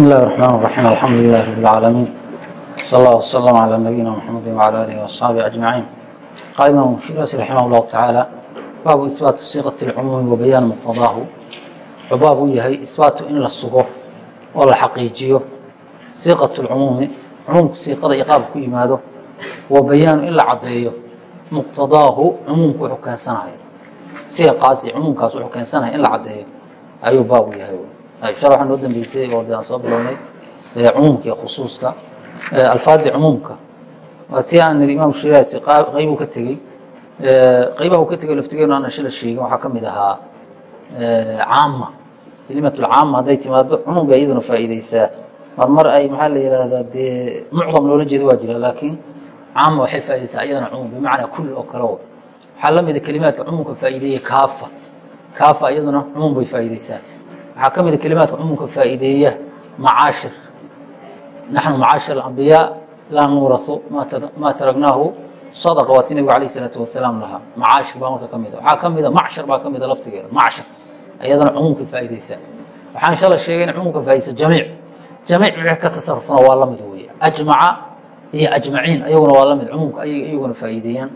بسم الله الرحمن الرحيم الحمد لله رب العالمين صلى الله وسلم على نبينا محمد وعلى اله واصحابه اجمعين قال الامام الشيرازي رحمه الله تعالى baabu isbaatu siiqati اlcumuumi wa bayaan muqtadaahu wuxuu baab u yahay isbaatu in la sugo oo la xaqiijiyo siiqat اlcumuumi cumuumku siiqada iyo qaabka ku yimaado wa bayaanu in la caddeeyo muqtadaahu cumuumku wuxuu keensanayo siiqaas iyo cumuumkaas wuxuu keensanaya in la caddeeyo ayuu baab u yahay shar waxaa noo dambeysay oo de aan soo bilownay cumuumka iyo khusuuska alfaadii cumuumka. Waa tii aan niri imaam shiraasi qeybuu ka tegey qaybaha uu ka tegay laftigeenu aan shila sheegin waxaa ka mid ahaa caama kelimatulcaama hadday timaado cumuum bay iyaduna faa'iideysaa mar mar ay maxaa la yidhaahdaa dee mucdam loola jeedo waa jira laakiin caama waxay faaideysaa iyadana cumuum bimacnaa kulli oo kale waxaa la mida kelimaadka cumuumka faa'iideeya kaafa. Kaafa iyaduna cumuum bay faa'iideysaa waxaa ka mida kelimaadka cumuumka faa'iideeya macaashir. Naxnu macaashir alambiyaa laa nuurahu maa taragnaahu sadaqa waa ti nabigu alayh wasalaam lahaa. Macaashir baa marka ka mida waxaa ka mida macshar baa ka mida laftigeeda. Macshar iyadana cumuumka faa'iideysa. Waxaan shala sheegay in cumuumka faaideysa jamiic. Jamiic wixii ka tasarufuna waa la mid weeye ajmaca iyo ajmaciin ayaguna waa la mid. Cumuumka iyaguna faa'iideeyaan.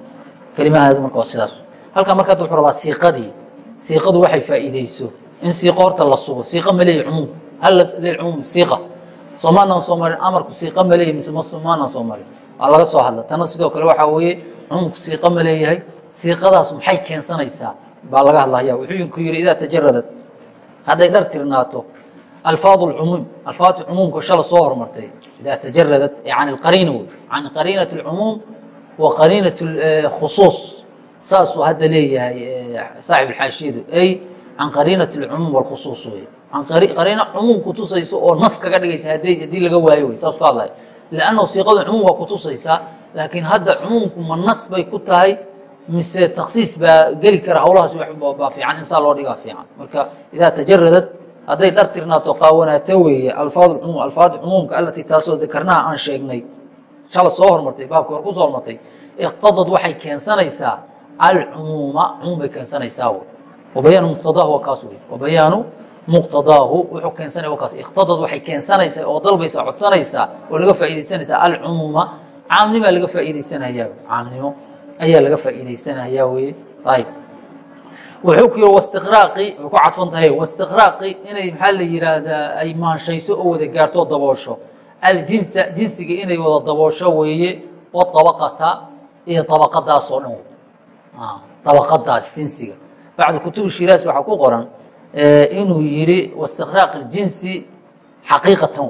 Kelimahaas marka waa sidaas. Halkaa marka wuxuu rabaa siiqadii. Siiqadu waxay faa'iideyso in siiqa horta la sugo siiqa maleehi cumuum. Hal lilcumuum siiqa. Soomaanaan soo marin amarku siiqa maleehi mise maanaan soo marin? Waa laga soo hadla. Tana sidoo kale waxaa weeye cumuumku siiqa ma leeyahay siiqadaas maxay keensanaysaa? Baa laga hadlahaya wuxuu ku yidhi idaa tajaradad hadday dhar tirnaato alfaadu lcumuum alfaadtu cumuumka shala soo hormartay idaa tajaradad ee can ilqariina wey can qariinati alcumuum wa qariinat eh, khusuus. Saasuu hadda leeyahay eh, saaxib alxaashiyadu ay can qariinat alcumuum walkhusuus wey qariino cumuum kutusaysa oo nas kaga dhigaysa haddii laga waayo wey saas ku hadlay lannahu siiqada cumuum waa kutusaysaa laakiin hadda cumuumku ma nas bay ku tahay mise taksiis baa geli kara howlahaas wbaa fiican in loo dhigaa fiican marka idaa tajaradad hadday dhar tirnaato qaawanaato weeye alfaad cumuum alfaad cumuumka alatii taasoo dakarnaha aan sheegnay shala soo hormartay baabkii hor ku soo hormartay iqtadad waxay keensanaysaa alcumuuma cumuum bay keensanaysaa wey wabayaanu muqtadaahu waa kaas wey wabayaanu muqtadaahu wuxuu keensanaya wakaas iqtadad waxay keensanaysaa oo dalbaysaa codsanaysaa oo laga faa'iidaysanaysaa alcumuuma caamnimaa laga faa'iidaysanayaa caamnimo ayaa laga faa'iidaysanayaa weye ayib wuxuu ku yihi wastiqraaqi way ku cadfan tahay wastiqraaqi inay maxaa la yidhaahdaa ay maanshayso oo wada gaarto daboosho aljinsa jinsiga inay wada daboosho weeye waabaqata iyo abaqadaasoo dhan abaqadaas jinsiga bacdu kutubi shiraas waxaa ku qoran inuu yidhi wastiqraaq اljinsi xaqiiqatan.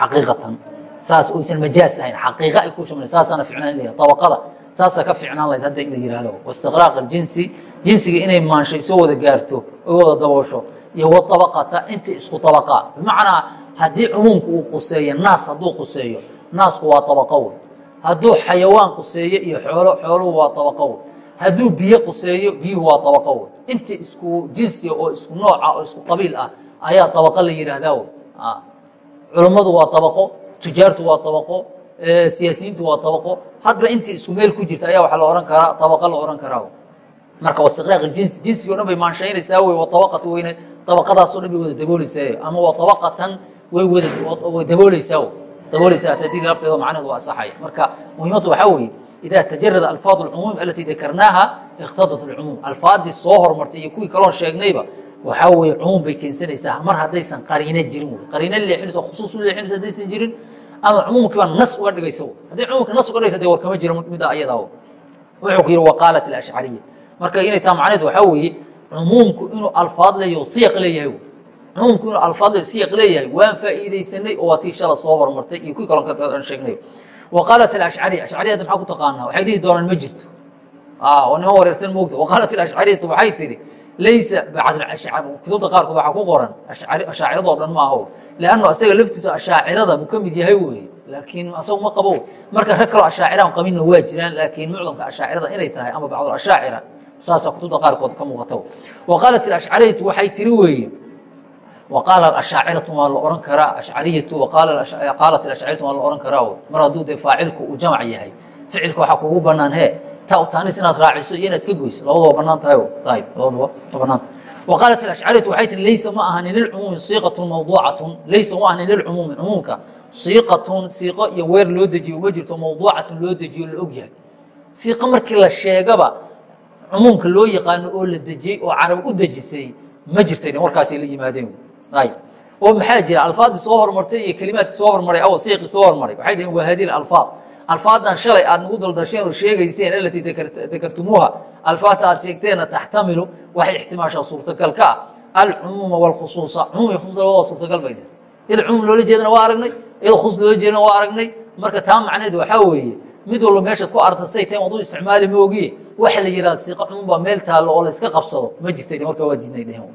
Xaqiiqatan. Saas oysan majaas ahayn. Xaqiiqa ay ku shumla saasaana ficnaan leeyahay dabaqada saasaa ka ficnaan lahayd hadda in la yihahdo wastiqraaq aljinsi jinsiga inay maanshay soo wada gaarto oy wada daboosho iyo waabaqata inta isku abaqa bimacnaa haddii cumuumku uu quseeyo naas hadduu quseeyo naasku waa abaqo wey hadduu xayawaan quseeyo iyo xoolo xooluhu waa abaqo wey hadduu biyo quseeyo biyuhu waa abaqo wey inta isku jinsiga oo isku nooca oo isku qabiil ah ayaa abaqo la yidhaahdaa wey culummadu waa abaqo tujaartu waa abaqo siyaasiyiintu waa abaqo hadba intii isku meel ku jirta ayaa waxa la ohan karaa abaqo la ohan karaa marka wastiqraaq jinsi jinsigo dhan bay maanshaynaysaa wey waa abaqatu weyne abaqadaasoo dhan bay wada dabooleysaa ama waa abaqatan way wada way dabooleysaa dabooleysaa haddii lafteeda macnaheedu waa asaxaya marka muhiimaddu waxaa weeye idaa tajarada alfaad اlcumuum alatii dakarnaaha iqtadat اlcumuum alfaadii soo hormartay iyo kuwii kaloon sheegnayba waxaa weeye cumuum bay keensanaysaa mar haddaysan qariino jirin wey qariino leexinayso khusuus u leexinayso haddaysan jirin ama cumuumkiiba nas uga dhigaysa haddii cumuumka nas uga dhigaysa de war kama jiro midda ayadaa wuxuu ku yihi waqaalat alashcariya marka inay taa macneed waxaa weeye cumuumku inuu alfaad leeyaho siyaq leeyahay cumuumku inuu alfaad leeyaho siyaq leeyahay waan faa'iidaysanay oo waa tii shala soo hormartay iyo kuwii kalon ka sheegnay waqaalat alashcariya ashcariyada maxaa ku taqaanaa waxay dhihi doonaan ma jirto oo niman wareersan moogta waqaalat alashcariyatu waxay tihi laysa kutubta qaarkood waxaa ku qoran ashaaciradoo dhan ma aho lanno asaga laftiisa ashaacirada buu ka mid yahay weye laakiin asagu ma qabo marka rag kaloo ashaaciraan qabinna waa jiraan laakiin mucdamka ashaacirada inay tahay ama bacdulashaacira saasaa kutubta qaarkood ka muuqata wa qaalat alashcariyatu waxay tiri weeye waqaala ashaaciratu waa la ohan karaa ashcariyatu qaalat ashcariyatu waa la ohan karaa mar hadduu dee faacilku uu jamac yahay ficilka waxaa kugu banaan he ta tanis inaad raaciso iyo inaad iska goyso labadaba banaan tahay ayib labadaba banaanta وqاaلت الأشعرية waxay tii laysa ma ahani للcmuuمi صيiqaة mawduucaة laysa ma ahani للcmuuمi cmuumka صiiqaةn siiqo iyo weer loo dejiyo ma jirto mawduucaة loo dejiyo la og yahay siiqo markii la sheegaba cumuumka loo yaqaano oo la dejiyey oo carab u dejisay ma jirta warkaasay la yimaadeen ayb oo maxaa jira? Alfaadii soo hormartay iyo kelimaadkii soo hormaray aw siiqii soo hormaray. Waxay dhaheen waa hadi alfaad. Alfaadan shalay aad nagu daldasheen oo sheegayseen alatii dakartumuuha. Alfaadta aad sheegteena taxtamilu waxay ixtimaashaa suurtagal ka ah alcumuuma wاlkhusuusa cumum iyo khusus labadoo suurtagal bay dhaheen. Iyada cumum loola jeedana waa aragnay iyada khusus loola jeedana waa aragnay. Marka taa macneed waxaa weeye mid walba meeshaad ku artasay tan wadu isticmaali moogiye waxa la yihahda siiqa cumum baa meel taallo oo la iska qabsado. Ma jirta marka waa diidnay dheheen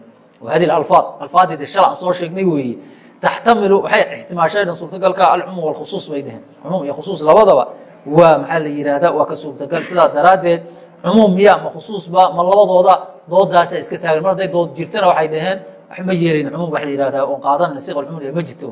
hadi alfaad alfaadii de shala soo sheegnay weeye taxtamilu waxay ixtimaasheen suurtagalka alcumum wاlkhusuus bay dheheen cumum iyo khusuus labadaba waa maxaa la yihahda waa ka suurtagal sidaa daraaddeed cumuum miya ma khusuusba ma labadooda doodaasa iska taagan mar hadday dood jirtana waxay dhaheen wax ma yeelayn cumuum wax la yihahda oon qaadanayna siqa cumum ma jirto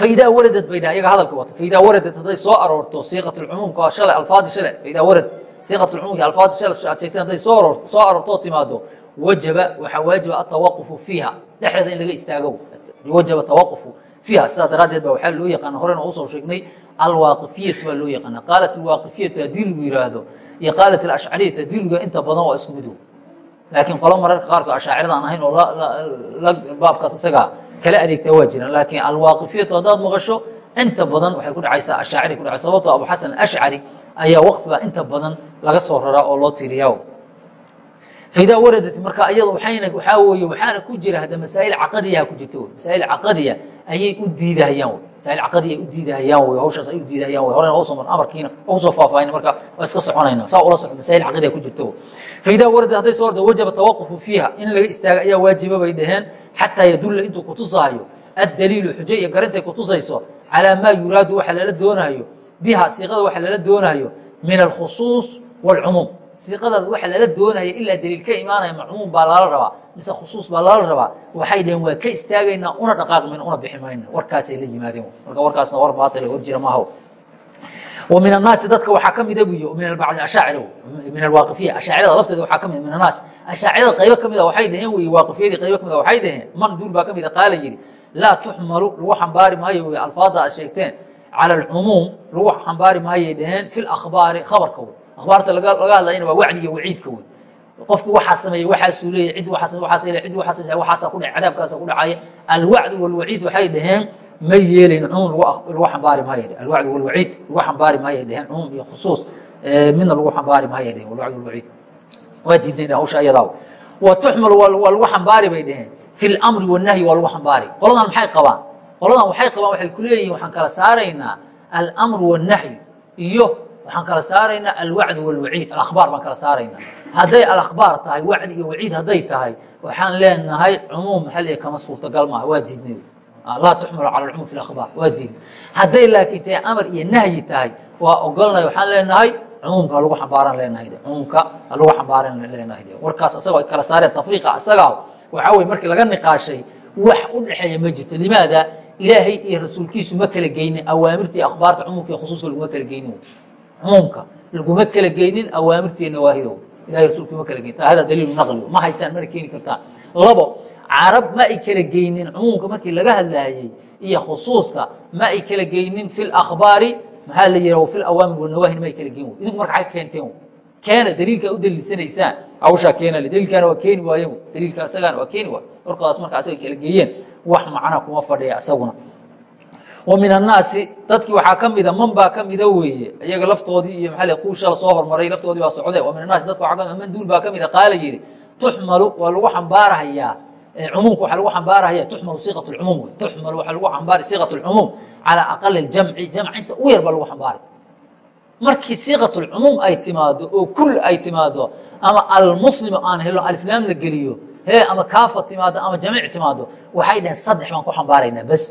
faidaa waradad bay dhaha iyaga hadalka wata faidaa waradad hadday soo aroorto siiqat lcumuumka waa shalay alfaadi shalay faidaa warad siiqat lcumuumka alfaadi shalay aad sheegteen hadday soo aroorto soo aroorto timaado wajaba waxaa waajiba atawaqufu fiiha. Dhexdeeda in laga istaago. Wajaba tawaqufu fiiha. Sidaa daraaddeed ba waxaa loo yaqaana horena u soo sheegnay alwaaqifiyatu baa loo yaqaana qaalat alwaaqifiyatu haddii lagu yiraahdo iyo qaalat alashcariyatu haddii lagu inta badan waa isku mid laakiin qolo mararka qaarkood ashaacirada ahayn oo baabkaas isagaa kala adeegtaa waa jiraan. Laakiin alwaaqifiyatu haddaad maqasho inta badan waxay ku dhacaysaa ashaaciri ku dhacay. Sababto abu xasan ashcari ayaa waqfiga inta badan laga soo raraa oo loo tiiriyaa faidaa waradat marka waana waxaa weeye waxaana ku jira hadda masaa'il caqadiyaha ku jirta masaa'il caqadiya ayay u diidahayaan masaa'il caqadiya ay u diidahayaan wey. Hawshaas ay u diidahayaan wey. Horena u soo mar amarkiina u soo faahfaahin marka waa iska soconayna. Saa ula soco masaa'il caqadiya ku jirta faidaa waradat hadday soo orda wajaba tawaqufu fiiha. In laga istaaga ayaa waajiba bay dhaheen. Xataa yadulla intuu kutusahayo addaliilu xujo iyo garintay kutusayso calaa maa yuraadu waxa lala doonahayo biha siiqada waxa lala doonahayo min alkhusuus wاlcumuum siiqadaas waxa lala doonaya ilaa daliil ka imaanaya macmuum baa lala rabaa mise khusuus baa lala rabaa. Waxay dhaheen waa ka istaagaynaa una dhaqaaqi mayno una bixi mayno warkaasay la yimaadeen. Marka warkaasna war baatila hor jira maaho min annaasi dadka waxaa ka mida buy min bacdi ashaacir min alwaaqifiya ashaacirada lafteeda waxaa ka mid min annaas ashaacirada qaybo ka mida waxay dhaheen wey waaqifiyadii qaybo ka mida waxay dhaheen man duul baa ka mida qaala yidhi laa tuxmalu lagu xambaari maayo wey alfaada aad sheegteen cala alcumuum lagu xambaari maayay dhaheen fi lakhbaari khabarka wey akhbaarta laga hadlayana waa wacdi iyo waciidka wey qofki waxaa sameeyey waxaasuu leeyay cid waaas waaas cid waaas waxaasaa ku dhacay cadaabkaasa ku dhacaya alwacdu walwaciid waxay dhaheen ma yeelayn cumuum lagu xambaari maayo alwacdu walwaciid lagu xambaari maayay dhaheen cumuum iyo khusuus midna lagu xambaari maayay dhaheen walwacdu walwaciid. Waa diidnayn hawsha ayadaa wa tuxmal waa lagu xambaari bay dhaheen. Fi lamri wanahyi waa lagu xambaari. Qoladan maxay qabaan? Qoladan waxay qabaan waxay ku leeyihiin waxaan kala saaraynaa almru wanahyu iyo waxaan kala saaraynaa alwacd wاlwaciid alakhbaar baan kala saaraynaa. Hadday alakhbaar tahay wacdi iyo waciid hadday tahay waxaan leenahay cumuum maxaa kama suurtagal maaha. Waa diidnay laa tuxmalu cala cumuum fi akhbaar. Waa diidnay hadday laakiin tahay amar iyo nahyi tahay waa ogolnay waxaan leenahay cumuumka lagu xambaaran leenahay cumuumka lagu xambaaran leenahay warkaas asagoo ay kala saareen tafriiqa asagaa waxaa weye markii laga niqaashay wax u dhexeeya ma jirto. Limaada ilaahay iyo rasuulkiisu ma kala geynin awaamirta iyo akhbaarta cumuumka iyo khusuuska laguma kala geynin cumuumka laguma kala geynin awaamirtii nawaahido ilahay rasulku ma kala geyn hada daliilu naqli. Ma haysaan mana keeni kartaa. Labo carab ma ay kala geynin cumuumka markii laga hadlaayey iyo khusuuska ma ay kala geynin fi lakhbaari maxaa la yihah fi lawaamir wanawaahin ma ay kala geyn idinku marka xag keenteen. Keena daliilkaa u daliilsanaysaan. Hawshaa keena daliilkaana waa keeni waaye daliilka asagaana waa keeni waaye warkaas marka asaga kala geeyeen wax macna kuma fadhiya isaguna wa min annaasi dadkii waxaa ka mida man baa ka mida weeye. Iyaga laftoodii iyo maaa kuwii shala soo hormaray laftoodii baa socde wa min annaasi dadka waa ka man duul baa ka mida qaala yidhi tuxmalu waa lagu xambaarahayaa. Cumuumka waxaa lagu xambaarahaya tuxmalu siiqat lcumuum wey. Tuxmalu waxaa lagu xambaari siiqat lcumuum calaa aqali ljamci jamc inta u yar baa lagu xambaari. Markii siiqat lcumuum ay timaado oo kul ay timaado ama almuslimu aan helo aliflaam la geliyo he ama kaafa timaado ama jamiic timaado waxay dhaheen saddex baan ku xambaaraynaa bes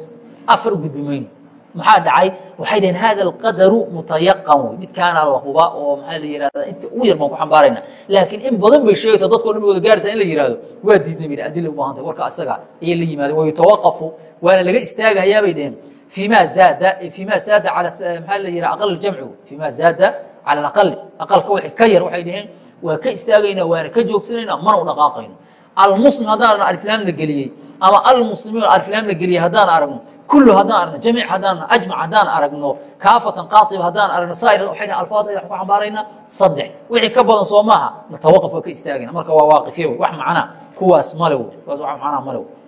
afar ugudbi mayno maxaa dhacay? Waxay dhaheen hada alqadaru mutayaqan. Wey midkaana la huba oo maxaa la yirahdaa inta ugu yar baan ku xambaarayna. Laakiin in badan bay sheegaysaa dadkao dhan wada gaaraysaa in la yiraahdo waa diidnay bay adilla u baahantay warka asaga ayay la yimaadeen wa yutawaqafu waana laga istaagayaa bay dhaheen. Fima zaada fima zaada cala maxaa la yirahda aqal jamcu fima zaada cala alaqali aqalka wixii ka yar waxay dhaheen waa ka istaagaynaa waana ka joogsanaynaa mana u dhaqaaqayno. Almuslim haddaan aragno aliflaam la geliyey ama almuslimiin aliflaam la geliyey haddaan aragno kullu haddaan aragno jamiic haddaan ajmac haddaan aragno kaafatan qaatiba haddaan aragno saa'ir waxay dhahan alfaad ayaan ku xambaaraynaa saddex wixii ka badan soo maaha tawaqaf waa ka istaagayna marka waa waaqifye wey wax macnaa kuwaas male wey kuwaas wax macnaa male wey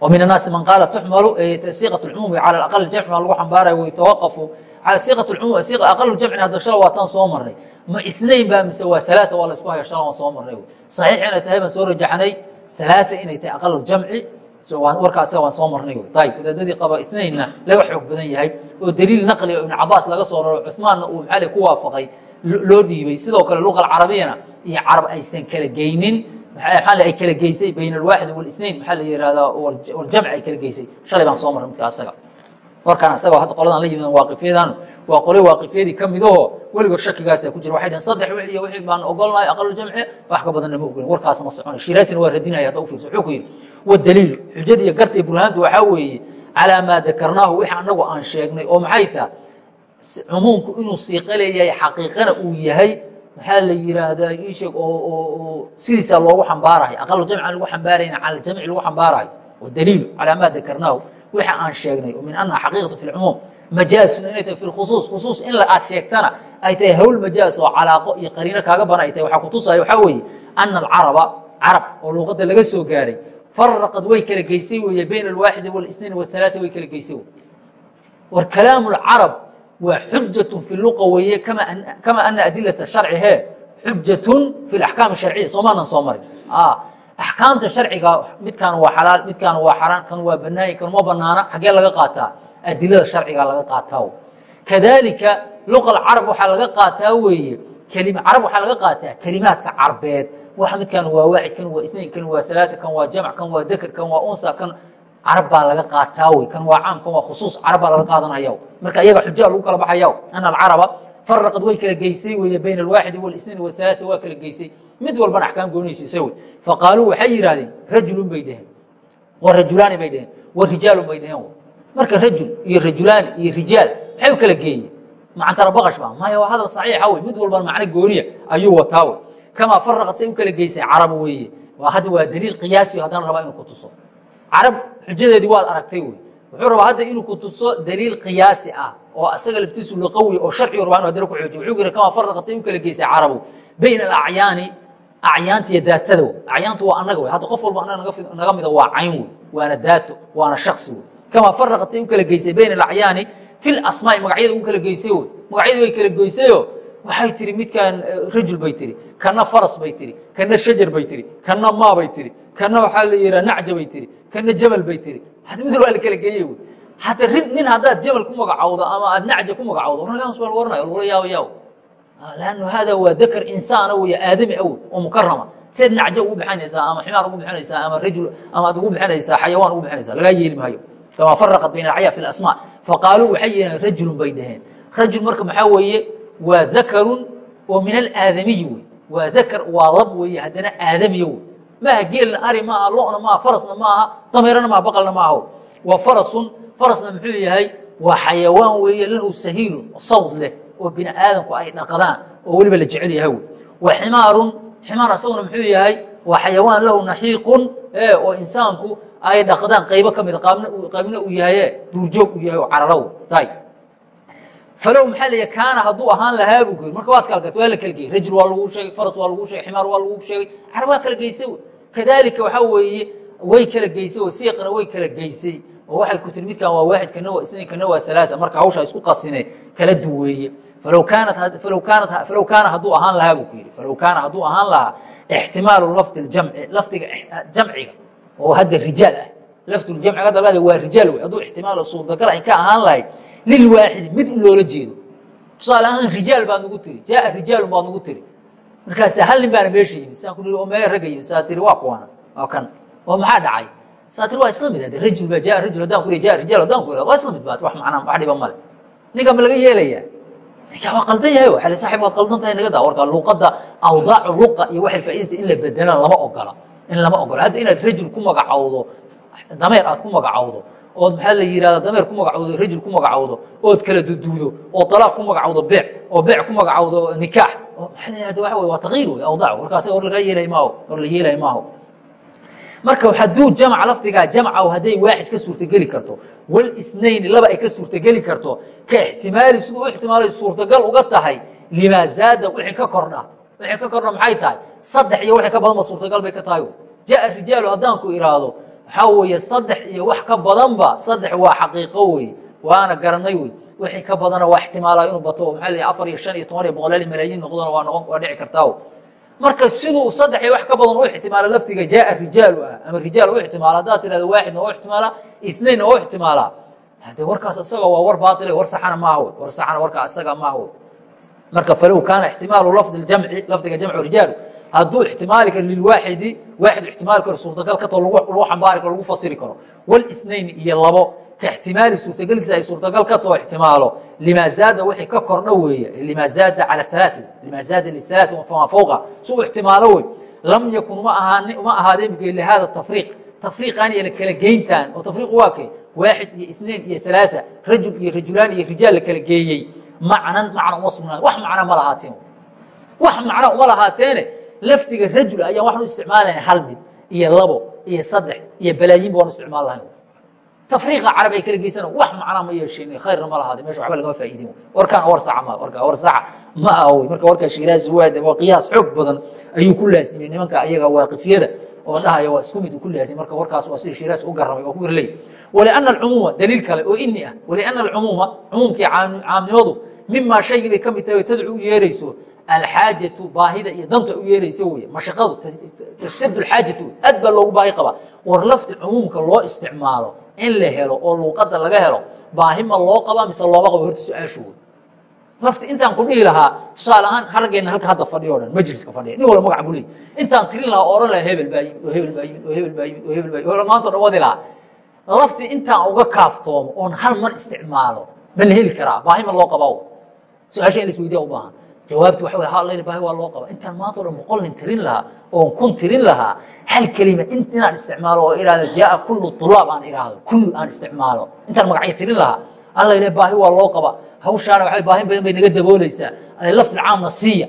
ومن الناaس mن قال تحmل صيقة الcموم على أقل الجمع baa lagu xambaaraya ويتوqف صيقة الcموم أقل الجمعna hadda shal waa tan soo marnay ma اثنaين ba mise waa ثaلاثة waa la isku haya shal waan soo marnay صaحيiح inay tahay baan soo rajaxnay ثaلاثة inay tahay أقل الجمعi warkaas waan soo marnay ayb wadaadadii qaba isnaynna laga xoog badan yahay. Oo daliil naqliga ibn cabaas laga soo raro. Cusmaanna uu maal ku waafaqay loo dhiibay. Sidoo kale luqa carabiyana iyo carab aysan kala geynin. Maaa ay kala geysay bayn alwaaxid wاlinain maxaa la yihahdaa waljamc ay kala geysay. Shalay baan soo marnay midka asaga warkaan asaga hadda qoladan la yimid waaqifyadan waa qole waaqifyadii ka midaho weligood shakigaasa ku jira. Waxay dhaheen saddex wix iyo wixii baan ogolnahay aqaluljamci wax ka badanna ma ogolin warkaas ma soconay. Shiraasina waa radinaya hadda u fiirso. Wuxuu ku yidhi wadaliilu xujada iyo garta iyo burhaanta waxaa weeye calaa maa dakarnaahu wixii annagu aan sheegnay. Oo maxay taha cumuumku inuu siiqa leeyahay xaqiiqana uu yahay maxaa la yihaahdaa iisheeg oo sidiisaa loogu xambaarahay. Aqal jamcan lagu xambaarayna cala jamci lagu xambaarahay. Wadaliilu calaa maa dakarnaahu wixi aan sheegnay oo min annaha xaqiiqatu fi lcumuum majaasun inay tahay fi lkhusuus khusuus in aad sheegtana ay tahay hawl majaas oo calaaqo iyo qariino kaaga badan ay tahay waxaa kutusaya waxaa weeye ana alcaraba carab oo luuqadda laga soo gaaray faraqad way kala geysay weeye bayna alwaaxidi wاlاثnain wاhalaثa way kala geysay war kalaamu اlcarab waa xujaة fi luqa weeye kama ana adilaة sharci he xujaة fi اaxkaam الsharciya soomaanan soo marin axkaamta sharciga midkaan waa xalaal midkaan waa xaraan kan waa banaanya kan ma banaana xaggee laga qaataa? Adilada sharciga laga qaataa kadalika luqa carab waxaa laga qaataa weeye carab waxaa laga qaataa kelimaadka carbeed. Waxa midkaan waa waaxid kan waa inain kan waa alaaa kan waa jamc kan waa dekr kan waa unsa kan carab baa laga qaataa wey kan waa caam kan waa khusuus carab baa laga qaadanaya marka iyaga xujaa lagu kala baxaya ana alcaraba faraqad way kala geysay wey bayna alwaaxidi wاlاثnain wاhalaثa waa kala geysay mid walbana axkaam goonaysiisa wey faqaaluu waxay yidhahdeen rajulun bay dheheen wa rajulaani bay dheheen wa rijaalun bay dheheen marka rajul iyo rajulaani iyo rijaal maxay u kala geeyeen macantara baqash ba maya waa hadal saxiixa wey mid walbana macno gooniya ayuu wataa wey kamaa faraqad say u kala geysay carab weeye waa hadda waa daliil qiyaasi haddana rabaa inuu ku tuso carab xujadeedii waad aragtay wey wuxuu rabaa hadda inuu ku tuso daliil qiyaasi ah oo asaga laftiisu luqawi oo sharcigu rabaa inu haddana ku xoojiyo wuxuu yiri kamaa faraqad say u kala geysay carabu bayna alacyaani acyaanta iyo daatada wey acyaantu waa annaga wey hadda qof walba annaga naga mida waa cayn wey waana daato waana shaksi wey kamaa faraqad say u kala geysay bayna alacyaani fi lasmaai magacyada u kala geysay wey magacyadu way kala geysayo waxay tiri midkaan rajul bay tiri kana faras bay tiri kana shajar bay tiri kana maa bay tiri kana waxaa la yihaa nacja bay tiri kana jamal bay tiri had mid waa la kala geeye wey hadda nin haddaad jamal ku magacawdo ama aad nacja ku magacawdo ragaas waa lagu oranaya lagula yaabo yaabo lannu hada waa dakr insaana wey aadami aw oo mukarama seed nacja ugu bixinaysaa ama ximaar ugu bixinaysaa ama rajul ama ad ugu bixinaysaa xayawaan ugu bixinaysaa lagaa yeeli maayo kamaa faraqat bayna alcaya fi asmaa faqaaluu waxay yihaheen rajulun bay dhaheen rajul marka maxaa weeye waa dakarun oo min alaadamiyi wey waa dakar waa lab weeye haddana aadamiya wey maaha geelna ari maaha lona maaha farasna maaha dameerana maaha baqalna maaha. Waa farasun farasna muxuu yahay waa xayawaan weeye lahu sahiilun sawd leh oo bini aadamku ay dhaqdaan oo weliba la jecel yahay wa ximaarun ximaar asaguna muxuu yahay waa xayawaan lahu naxiiqun oo insaanku ay dhaqdaan qaybo ka mida qaybna uu yahaye duurjoog uu yahay oo cararaw tay falow maxaa leeya kaana hadduu ahaan lahaa buu ku marka waad kala garta waa la kala geyey rajul waa lagu sheegay faras waa lagu sheegay ximaar waa lagu sheegay. Carab waa kala geysay kadaalika waxaa weeye way kala geysay oo siiqna way kala geysay. Oo waxay ku tiri midkan waa waaxid kana waa isnain kana waa alaaa marka hawshaa isku qasine kala duweeye. Falow kaanat falow kaanat falow kaana hadduu ahaan lahaa buu ku yidhi. Falow kaana hadduu ahaan lahaa ixtimaalu lafdi ljamci lafdiga jamciga oo hadda rijaal ah. Lafduljamciga hadda laada waa rijaal wey hadduu ixtimaal suurtagal ay ka ahaan lahayd lilwaaxidi mid in loola jeedo. Tusaale ahaan rijaal baad nagu tiri. Jaaa rijaalun baad nagu tiri markaas hal nin baana meesha yimid. Saan ku oo meele ragga yimid. Saa tiri waa kuwana waa kan. Oo maxaa dhacay? Saa tiri waa isla mid hade rajul baa jaa rajul haddaan ku iri jaa rijaal haddaan ku ira waa isla mid baat wax macnaa wax dhiba male ninka ma laga yeelayaa? Ninka waa qaldan yahay o xali saaxib waad qaldan tahay naga daa. Warka luuqadda awdaacu luqa iyo waxay faa'iidaysa in la bedelaan lama ogola. In lama ogola. Hadda inaad rajul ku magacawdo dameer aad ku magacawdo ood maxaa la yidhahda dameer ku magacawdo rajul ku magacawdo ood kala duduudo oo alaaq ku magacawdo beec oo beec ku magacawdo nikaax. Waa waa takiir wey awdaac markaas or laga yeelay maaho or la yeelay maaho. Marka hadduu jamca lafdigaa jamca hadday waaxid ka suurtogeli karto walisnayni laba ay ka suurtogeli karto ka ixtimaali siduu u ixtimaalay suurtagal uga tahay limaa zaada wixii ka kordha wixii ka kordha maxay tahay? Saddex iyo wixii ka badan ba suurtagal bay ka tahay. Jaa rijaalu haddaan ku iraahdo waxaa weeye saddex iyo wax ka badanba saddex waa xaqiiqo wey waana garanay wey wixii ka badana waa ixtimaala inuu bato maxaa la afar iyo shan iyo toban iyo boqolaal malaayiin noqdona waa noqon waa dhici kartaa marka siduu saddex iyo wax ka badan u ixtimaala laftiga jaaa rijaalu ah ama rijaal u ixtimaala haddaad tirahdo waaxidna u ixtimaala inainna u ixtimaalaa hade warkaas isaga waa war baaile war saxana maaha wey war saxana warkaa isaga maaha wey marka falow kaana ixtimaalu lafdi jamci lafdiga jamcu rijaalu hadduu ixtimaali karo lilwaaxidi waaxid ixtimaali karo suurtagal ka tao lagu xambaari karo lagu fasiri karo. Wlinayn iyo labo ka ixtimaali suurtagalkiisa ay suurtagal ka tao ixtimaalo. Limaa zaada wixii ka kordha weeye limaa zaada cala alaai limaa zaada lialaai famaa fowqa si u ixtimaalo wey lam yakun ma ahaade imika lihaada tafriiq. Tafriiqan iyo kala geyntan oo tafriiq waa kay waaxid iyo inain iyo alaaa rajul iyo rajulaan iyo rijaal la kala geeyey. Macnan macna uma sugnaan. Wax macna ma lahaateen wax macna uma lahaateene lafdiga rajul ayaan waxaan u isticmaalana hal mid iyo labo iyo saddex iyo balaayiinba waan u isticmaal lahayn tafriiqa carab ay kala geysana wax macnaa ma yeesheen khayrna ma lahaade meesha waxba lagama faa'iidin warkaan war saca ma warka war saca ma aha wey marka warka shiraasi waade waa qiyaas xoog badan ayuu ku laasimay nimanka ayaga waaqifyada oo dhahaya waa isku mid ku laasimay marka warkaas waa sida shiraas u garamay oo ku garley waliana alcumuuma daliil kale oo ini ah waliana alcumuuma cumuumkii caamnimadu mimaa shaygii bay ka mid tahay tadcu u yeerayso alxaajatu baahida iyo danta u yeeraysa wey mashaqadu tashadu xaajatu aad baa loogu baahi qabaa war lafti cumuumka loo isticmaalo in la helo oo luuqada laga helo baahi ma loo qabaa mise looma qabo horta su'aashu wey lafti intaan ku dhihi lahaa tusaale ahaan harageenna halka hadda fadhiyo dhan majliska fadhiya nin walba magac buu intaan tirin lahaa ohan lahaa hebel baa yimid oo hebel baa yimid oo hebel baa yimid oo hebel baa yimid maanta dhan wadi lahaa lafti intaan uga kaaftoomo oon hal mar isticmaalo ma la heli karaa baahi ma loo qabaa su'aasha in la isweydiya u baahan jawaabti waxa wey hal baahi waa loo qaba. Intaan maanta o dhan boqol nin tirin lahaa oon kun tirin lahaa hal kelima inaan isticmaalo oo ihahdo jaaa kullu tulaab aan ihahdo kullu aan isticmaalo. Intaan magacyo tirin lahaa alla ile baahi waa loo qaba. Hawshaana waa baahi badan bay naga dabooleysaa. Laftilcaamna siiya.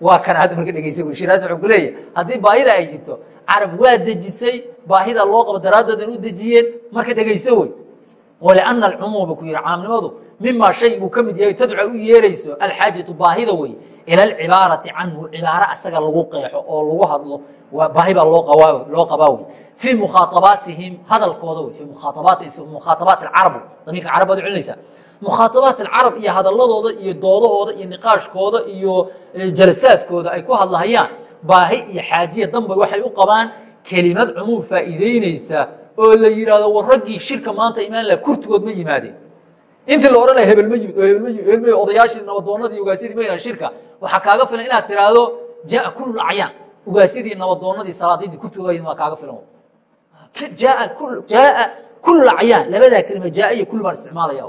Waa kana hadda marka dhegeysa shiraas wuxuu ku leeyahy haddii baahida ay jirto carab waa dejisay baahida loo qabo daraadoodan u dejiyeen marka dhegeyso wey waliana alcumuuma ku yihi caamnimadu mimaa shay uu ka mid yahay tadca u yeerayso alxaajatu baahida wey ila alcibaarati canhu cibaaro asaga lagu qeexo oo lagu hadlo baahi baa loo qabaa wey fii mukhaaabaatihim hadalkooda wey fii mukhaabaatihim fii mukhaaabaat alcarab damiirka carab baad u celinaysaa. Mukhaaabaat alcarab iyo hadaladooda iyo doodahooda iyo niqaashkooda iyo jalasaadkooda ay ku hadlahayaan baahi iyo xaajiya dambay waxay u qabaan kelimad cumuum faa'iideynaysa oo la yidhaahdo war raggii shirka maanta imaan laha kurtigood ma yimaadeen intii la odhan laha hebel ma yimid hebel ma yimid hebel ma odayaashii nabadoonnadii ugaasyadii ma yimaan shirka. Waxaa kaaga filan inaad tiraahdo jaa kullu acyaan ugaasyadii nabadoonnadii salaadiintii kurtigooda waa kaaga filan. Jaa jaaa kullu acyaan labadaa kelima jaa iyo kullu baan isticmaalaya.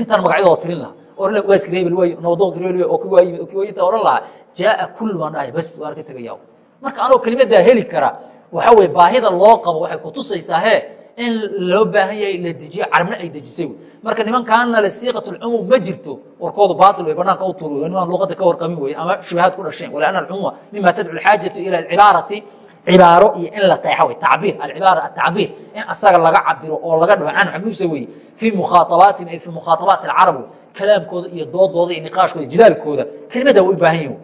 Intaan magacyadooda tirin lahaa. Oran laha ugaaski reebel waayo nabadoonka reebel waayo oo ki waa yimid oo ki waa inta odhan lahaa. Jaaa kullu baan dhahay bas waan ka tegaya marka anoo kelimadaa heli kara waxa weye baahida loo qabo waxay kutusaysaa he in loo baahan yahay la dejiyo carabna ay dejisay marka nimankaana le siiqat lcumuum ma jirto warkoodu baail wey banaanka u tur wey luqada ka warqamin wey ama shubahaad ku dhasheen waliana alcumuuma mima tadcu alxaajatu ila alcibaarati cibaaro iyo in la qeexo wey tacbiir alcibaara atacbiir in asaga laga cabiro oo laga dhaho can xaguusa weye fii mukhaaabaatihim ay fii mukhaaabaati alcarab wey kalaamkooda iyo doodooda iyo niqaashkooda jidaalkooda kelimadaa u baahan yihiin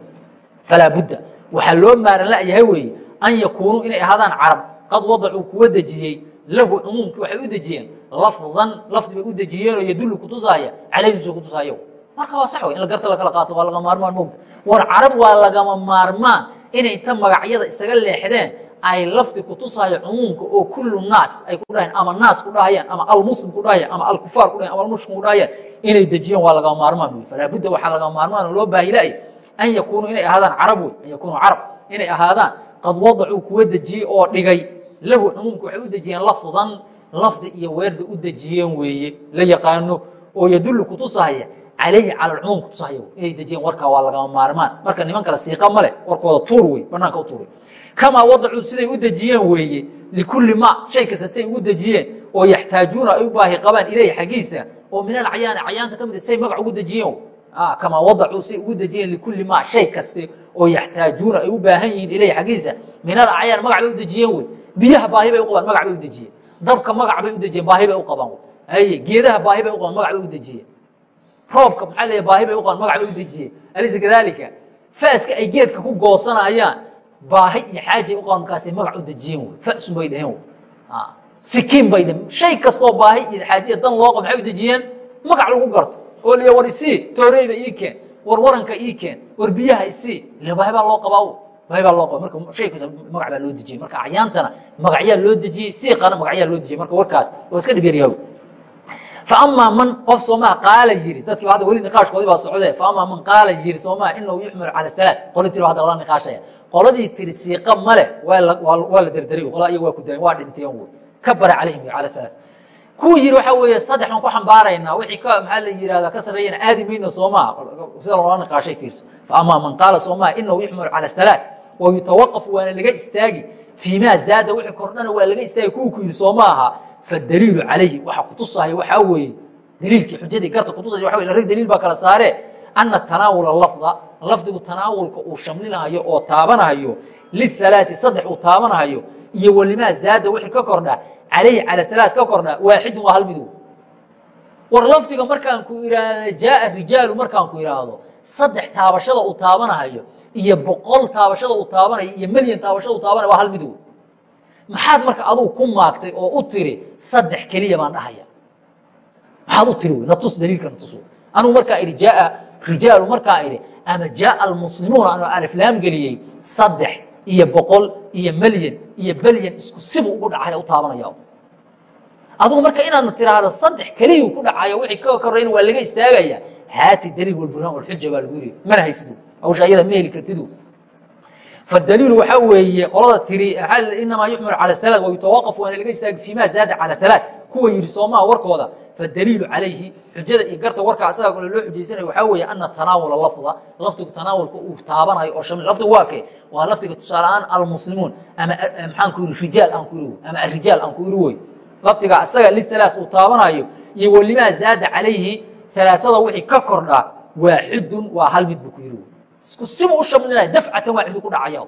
falaa budda. Waxaa loo maaran layahay weeye an yakuunuu inay ahaadaan carab. Qad wadacuu kuwa dejiyey. Lahu cumuumki waxay u dejiyeen. Lafdan lafdi bay u dejiyeenoo yadullu kutusaaya calayhisu kutusaayo marka waa sax wey in la garta lakala qaato waa laga maarmaan mogta war carab waa lagama maarmaan inay inta magacyada isaga leexdeen ay lafdi kutusaayo cumuumka oo kullu naas ay ku dhahayaan ama naas ku dhahayaan ama almuslim ku dhahayaan ama alkufaar ku dhahayan ama almushrim ku dhahayaan inay dejiyeen waa lagama maarmaan wey falaa budda waxaa lagama maarmaan oo loo baahila'ay an yakuunuu inay ahaadaan carab wey an yakuunuu carab inay ahaadaan qad wadacuu kuwa dejiyey oo dhigay lahu cumuumka waxay u dejiyeen lafdan lafdi iyo weer bay u dejiyeen weeye la yaqaano oo yadullu kutusahaya calayhi cala alcumuum kutusahaya inay dejiyeen warkaa waa lagama maarmaan. Marka niman kale siiqa ma warkooda tuur wey banaanka u tuur wey kamaa wadacuu siday u dejiyeen weeye likulli ma shay kasta siday ugu dejiyeen oo yaxtaajuuna ay u baahi qabaan ilayhi xaggiisa oo min alcayaani cayaanta ka mid say magac ugu dejiyeen kamaa wadacuu say ugu dejiyeen likulli ma shay kaste oo yaxtaajuuna ay u baahan yihiin ilayhi xaggiisa min alacyaan magac bay u dejiyeen wey. Biyaha baahi bay u qabaan magac bay u dejiyeen. Dabka magac bay u dejiyeen baahi bay u qabaan haye geedaha baahi bay u qabaan magac bay u dejiyeen. Roobka maxaa leeyahay baahi bay u qabaan magac bay u dejiyeen. Alaysa kadalika faaska ay geedka ku goosanayaan baahi iyo xaajay u qabaan markaasay magac u dejiyeen wey. Fasun bay dhaheen wey. Sikiin bay dhaheen. Shay kastoo baahi iyo xaajiya dan loo qabo maxay u dejiyeen? Magac lagu garto ooliya war isii tooreyda ii keen war waranka ii keen war biyaha isii ile bahbaa loo qabaa bahbaa loo qaba marka shay kasta magac baa loo dejiyey. Marka cayaantana magacyaa loo dejiyey sii qaana magacyaa loo dejiyey. Marka warkaas waa iska dhib yaryahow faama man qof soomaa qaala yiri dadkiiba hadda weli niqaashkoodii baa socdee. Faama man qaala yiri soomaa inahu yuxmalu cala alaa qoladii tiri hadda lala niqaashaya. Qoladii tiri siiqa male waa la derderiyo qolaa iyagu waa ku dayan waa dhintay ka bara calayhim cala alaa ku yiri waxa weeye saddex baan ku xambaaraynaa. Wixii ka maxaa la yirahdaa ka sarreeyana aadi mayna soomaa sida loola naqaashay fiirso fa amaa man qaala soomaa inahu yuxmalu cala halaat wa yutawaqafu waana laga istaagi. Fiimaa zaada wixii kordhana waa laga istaagi. Kuwii ku yiri sooma aha fadaliilu calayhi waxa kutusaya waxaa weeye daliilkii xujadii garta kutusaya waxa weye rag daliil baa kala saare. Ana tanaawula lafda lafdigu tanaawulka uu shamlinahayo oo taabanahayo lihalaati saddex uu taabanahayo iyo welimaa zaada wixii ka kordha calayhi cala alaa ka kordha waaxidun waa hal war lafdiga markaan ku ihaahda jaaa rijaalu markaan ku ihaahdo saddex taabashada uu taabanahayo iyo boqol taabashada uu taabanayo iyo melyan taabashada uu taabanayo waa hal mid maxaad marka adugu ku maagtay oo u tiri saddex keliya baan dhahaya maxaad u tiri natus daliilka natus anugu markaa idhi jaaa rijaalu markaa idhi ama jaaa almuslimuuna anoo aliflaam geliyey saddex iyo boqol iyo melyan iyo belyan isku sibu ugu dhacayo u taabanaya. Adigu marka inaadna tiraahdo saddex keliyu ku dhacayo wixii ka koreyn waa laga istaagaya. Haati daliil walburhaan walxuja baa lagu yidhi. Mana haysidu. Hawsha ayada ma heli kartidu fadaliilu waxaa weeye qolada tiri inamaa yuxmilu cala alaat wa yutawaaqafu waana laga istaagi fima zaada cala alaat kuwa yidhi soomaa warkooda fadaliilu calayhi xujada iyo garta warka asaga kale loo xujaysanayo waxaa weeye ana tanaawula lafda lafdigu tanaawulka uu taabanayo oo shamil lafdigu waa kee? Waa lafdiga tusaale ahaan almuslimuun ama maxaan ku yidhi rijaal aan ku yidhi ama arrijaal aan ku yidhi wey lafdiga asaga litalaat uu taabanayo iyo welimaa zaada calayhi talaatada wixii ka kordhaa waa xidun waa hal mid buu ku yidhi isku sibu u shamlinaya dafcatan waaxidu ku dhacaya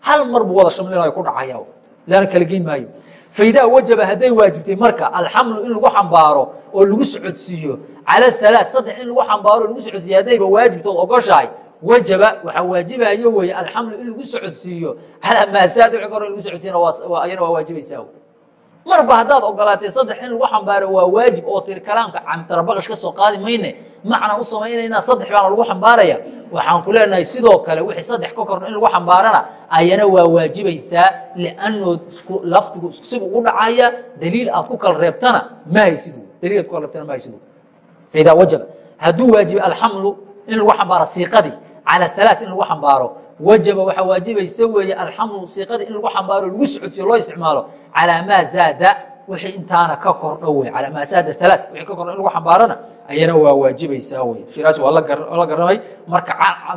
hal mar buu wada shamlinayo ku dhacaya laana kala geyn maayo faidaa wajaba hadday waajibtay marka alxamlu in lagu xambaaro oo lagu socodsiiyo cala halaa saddex in lagu xambaaro lagu socodsiiyo haddayba waajibtood ogoshahay wajaba waxaa waajibayo weeye alxamlu in lagu socodsiiyo calaa maasaad wixii kor lagu socodsiiyana waa waajibaysaa. Marba haddaad ogolaatay saddex in lagu xambaaro waa waajib oo tiri kalaamka camtarabaqash ka soo qaadi mayne macnaan u samaynaynaa saddex baana lagu xambaaraya. Waxaan ku leenahay sidoo kale wixii saddex ka korna in lagu xambaarana ayana waa waajibaysaa liannood isku lafdigu isku sib ugu dhacaya daliil aad ku kala reebtana ma haysidu. Daliil aad ku kala reebtana ma haysidu. Faidaa wajaba hadduu waajibay alxamlu in lagu xambaaro siiqadii cala halaaث in lagu xambaaro. Wajaba waxaa waajibaysa weeye alxamlu siiqadii in lagu xambaaro lagu socodsiyo loo isticmaalo. Calaa maa zaada wixii intaana ka kordho wey calaa maa zaada alaa wixii ka kordho in lagu xambaarana ayana waa waajibaysaa wey shiraas waa la garamay marka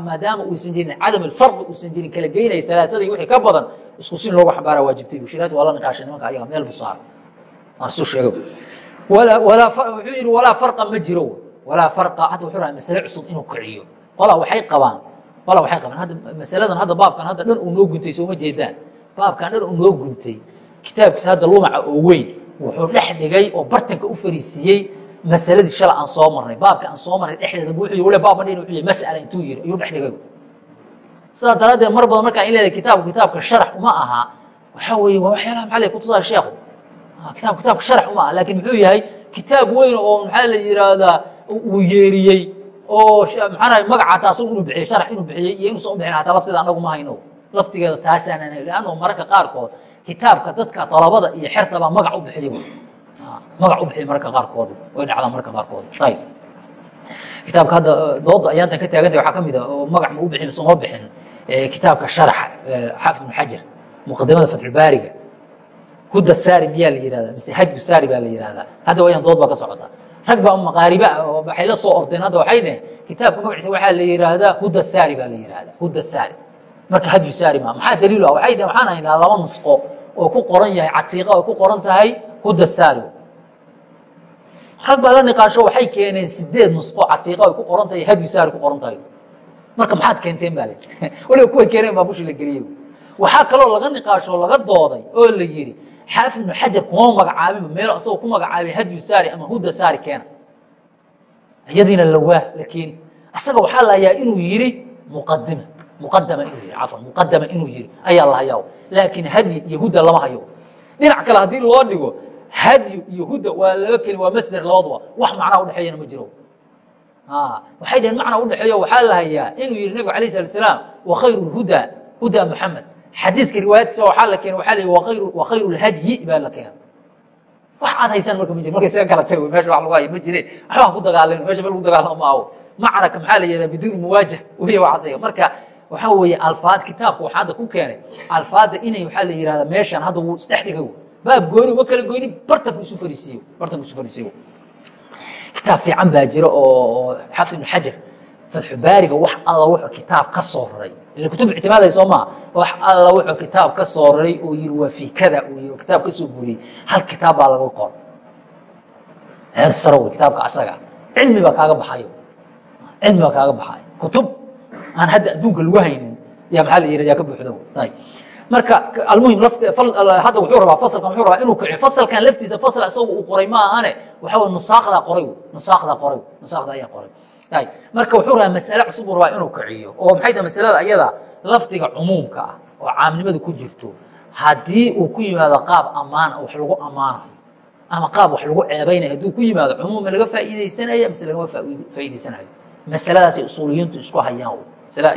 maadaama uusan jirin cadam alfarqi uusan jirin kala geynaya alaaadii wixii ka badan isku sin loogu xambaara waajibtay shiraas waa la niqaashay nimanka ayaga meel busaar aan isu sheego wuxuu yidhi walaa farqa ma jiro walaa farqa hadda wuxuu raha masale cusub inuu kiciyo. Qolaa waxay qabaan qolaa waxay qabaan. Hadda masaladan hadda baabkan hadda dhan uu noo guntay sooma jeedaan. Baabkan dhan uu noo guntay kitaabkiisa hadda lumaca oo weyn wuxuu dhex dhigay oo bartanka u fariisiiyey masaladii shala aan soo marnay baabka aan soo marnay dhexdeeda wuxuu le baab madhin wuxuu yii mas'ala intuu yiri ayuu dhex dhigay. Sidaa daraaddeed mar badan markaan in leedahay kitaabku kitaabka sharax uma aha waxaa weeye waa waxyaalaha maxaa la kutusaa sheekhu. Kitaabku kitaabka sharax uma aha laakiin muxuu yahay kitaab weyn oo maxaa la yidhaahdaa uu yeeriyey oo maxaanahay magaca taas inuu bixiyey sharax inuu bixiyey iyo inuusan u bixin hataa lafteeda annagu ma hayno. Laftigeeda taasaanan leanno mararka qaarkood kitaabka dadka dalabada iyo xertabaa magac u bixiy magac u bixiy mararka qaarkood way dhacdaa mararka qaarkood. Ayb kitaabka hadda dooda ayaantan ka taagantay waxaa ka mid a oo magac ma u bixin uma bixin kitaabka sharaxa xaafid ibn xajar muqadimada fatxulbaariga huda saari miyaa la yihahdaa mise hajbu saari baa la yihahdaa hadda wayaan dood baa ka socota rag baa maqaariba oo waxay la soo ordeen hadda waxay dhaheen kitaabka magaciisa waxaa la yihahdaa huda saari baa la yihahdaa huda saari. Marka hajbu saari ma maxaa daliil ah? Waxay dhaheen waxaan haynaa laba nusqo oo ku qoran yahay catiiqa oo ku qoran tahay huda saari rag baa la niqaasho waxay keeneen sideed nusqo catiiqa ay ku qoran tahay hadyu saari ku qoran tahay. Marka maxaad keenteen baa le waliba kuway keeneen baa bushi la geliyey. Waxaa kaloo laga niqaasho laga dooday oo la yidhi xaafid ibnu xajar kuma magacaabinba meel asagoo ku magacaabay hadyu saari ama hudda saari keena. Iyadiina lawaa la keeni asaga waxaa la hayaa inuu yidhi muqadima muqadama inuu yidhi cafan muqadama inuu yidhi ayaa la hayaa. Laakiin hadyi iyo hudda lama hayo. Dhinac kale haddii loo dhigo hadyu iyo hudda waa laba keli waa masder labaduba. Wax macnaa udhexeeyana ma jiro. Waxay dhaheen macna udhexeeyo waxaa la hayaa inuu yihi nebigu alayh salat salaam wa khayru lhuda huda muxamed xadiiska riwaayadkiisa waxaa la keenay waxaa la yihi wa khayru lhadyi baa la keena wax aad haysaan marka ma jir marka isaga kala tag meesha wax lagu hayo ma jire waxbaa ku dagaalin meesha meel lagu dagaalamo maaho macraka maxaa la yidhaha biduuni muwaajah wiya waxaasiga marka waxaa weeye alfaad kitaabka waxaa hadda ku keenay. Alfaadda inay waxaa la yihahda meeshan hadda wuu isdhex dhigay baab gooni uma kala goyni bartanku isu fariisiiyo bartanku isu fariisiiyo kitaab fiican baa jira oo xafs ibn xajar fatxu baariga wax alla wuxuu kitaab ka soo raray. Ila kutub ictimaaday soo maa wax alla wuxuu kitaab ka soo raray oo yiri waa fii kada uu yiri kitaab ka soo guuriyey hal kitaab baa laga qor heer saro wey kitaabka asaga. Cilmi baa kaaga baxayo. Cilmi baa kaaga baxayo. Kutub aan hadda adduunka lagu haynin yaa maxaa la yidhahdaa ka buuxdo ayb marka almuhim hadda wuxuu rabaa fasalkan wuxuu rabaa inuu kiciyo. Fasalkan laftiisa fasal isagu uu qoray ma ahane waxa wey nusaakdaa qoray nusaakdaa qoray nusaakda ayaa qoray. Ayb marka wuxuu rabaa mas'ale cusub uu rabaa inuu kiciyo oo maxay tahay masalada? Ayada lafdiga cumuumka ah oo caamnimada ku jirto. Haddii uu ku yimaado qaab ammaana wax lagu ammaanayo ama qaab wax lagu ceebaynayo hadduu ku yimaado cumuuma laga faa'iidaysanaya mise lagama faa'iidaysanayo masaladaasay usuuliyiintu isku hayaan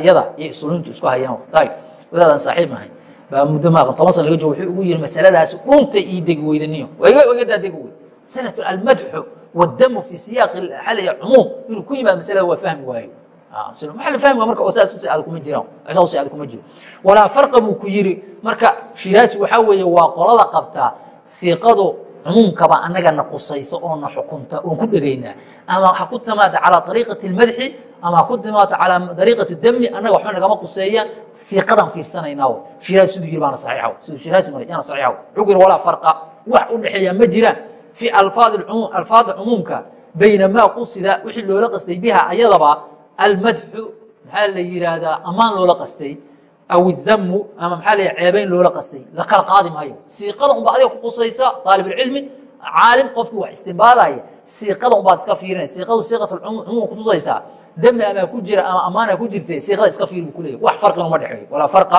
iyada iyo usuuliyiintu isku hayaan. Ayb wadaadan saaxiib ahay baa muddo maaqan toban san laga joogo wuxuu ugu yihi masaladaasi dhuntay ii degi weydaniyo iga daa degi weyd masalatu almadxu wadamu fi siyaaqi xalaya cumuum inuu ku yimaado masalada waa fahmi waayo. Waxa la fahmi marka saas si adag kuma jiraan. Saas si adag kuma jiro walaa farqa buu ku yiri marka shiraasi waxaa weeye waa qolada qabtaa siiqadu cumuumkaba anagana qusaysa oo na xukunta oon ku dhegaynaa. Ama ha ku timaada calaa ariiqati اlmadxi ama ku timaado calaa ariiqati dami annaga waxba nagama quseeyaan siiqadaan fiirsanaynaa shiraasi siduu yiri baana saxiixa siduu shiraasi maray yaana saxiixa wuxuu yiri walaa farqa wax u dhexeeya ma jiraan fi alfaadi alfaada cumuumka bayna maa qusida wixii loola qastay biha ayadaba almadxu maxaa la yidhaahdaa ammaan loola qastay aw idamu ama maxaa la ceebayn loola qastay la kala qaadi maayo siiqada unba adiga ku qusaysa aalibulcilmi caalim qofkii wax istimbaadaya siiqada unbaad iska fiirinay siiqadu siiqat cumuum kutusaysaa dami amaa ku jira ama ammaana ku jirta siiqada iska fiiri bu kuleeyahy wax farqina uma dhexeeyo walaa farqa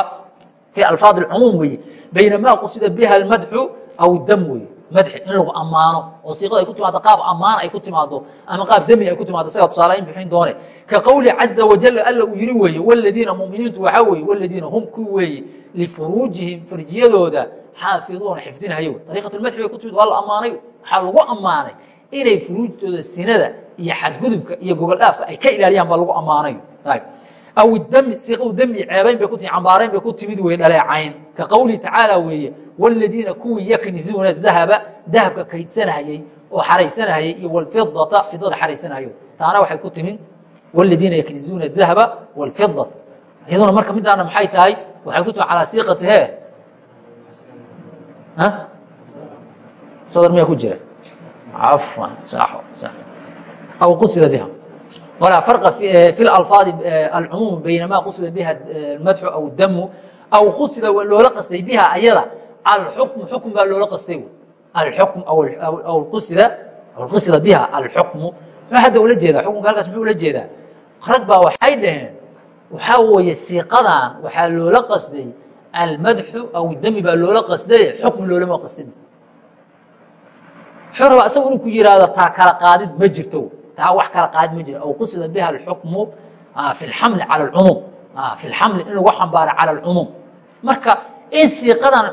fi alfaad alcumuum weeye. Bayna maa qusida biha almadxu aw idam weeye. Madxi in lagu ammaano oo siiqada ay ku timaado qaab ammaan ay ku timaado ama qaab demi ay ku timaado isagaa tusaalayn bixin doone. Ka qowli caza wajal alla uu yiri weeye waladiina muminiintu waxaa weeye waladiina hum ku weeye lifuruujihim farjiyadooda xaafiduuna xifdinahayo ariiqatulmadxi bay ku timid waa la ammaanay waxaa lagu ammaanay inay furuujtooda sinada iyo xadgudubka iyo gogoldhaafka ay ka ilaaliyaan baa lagu ammaanay. Aw dami siiqadu demi ceebayn bay ku timi cambaarayn bay ku timid weye dhaleecayn. Ka qowlihi tacaala weeye waladiina kuwii yaknizuuna dahaba dahabka kaydsanahayey oo xaraysanahayey iyo walfidata fidada xaraysanahayo taana waxay ku timin waladiina yaknizuuna dahaba walfidata iyaduna marka midaana maxay tahay? Waxay ku timi calaa siiqati he. Sadar miyaa ku jira cafwan aw qusida biha walaa farqa fi alfaadi alcumuum bayna ma qusida biha almadxu aw damu aw qusida loola qastay biha ayada alxukmu xukm baa loola qastay alxukm aw qusida qusida biha alxukmu muxuu hadda ula jeedaa xukunka halkaas muxuu ula jeedaa rag baa waxay dhaheen waxaa weeye siiqadan waxaa loola qasday almadxu aw dami baa loola qasday xukm loolama qastin rabaa isagu inuu ku yihahdo taa kala qaadid ma jirto. Taa wax kala qaadid ma jiro aw qusida biha alxukmu fi lxamli cala alcumuum fi lxamli in lagu xambaaro cala alcumuum marka in siiqadan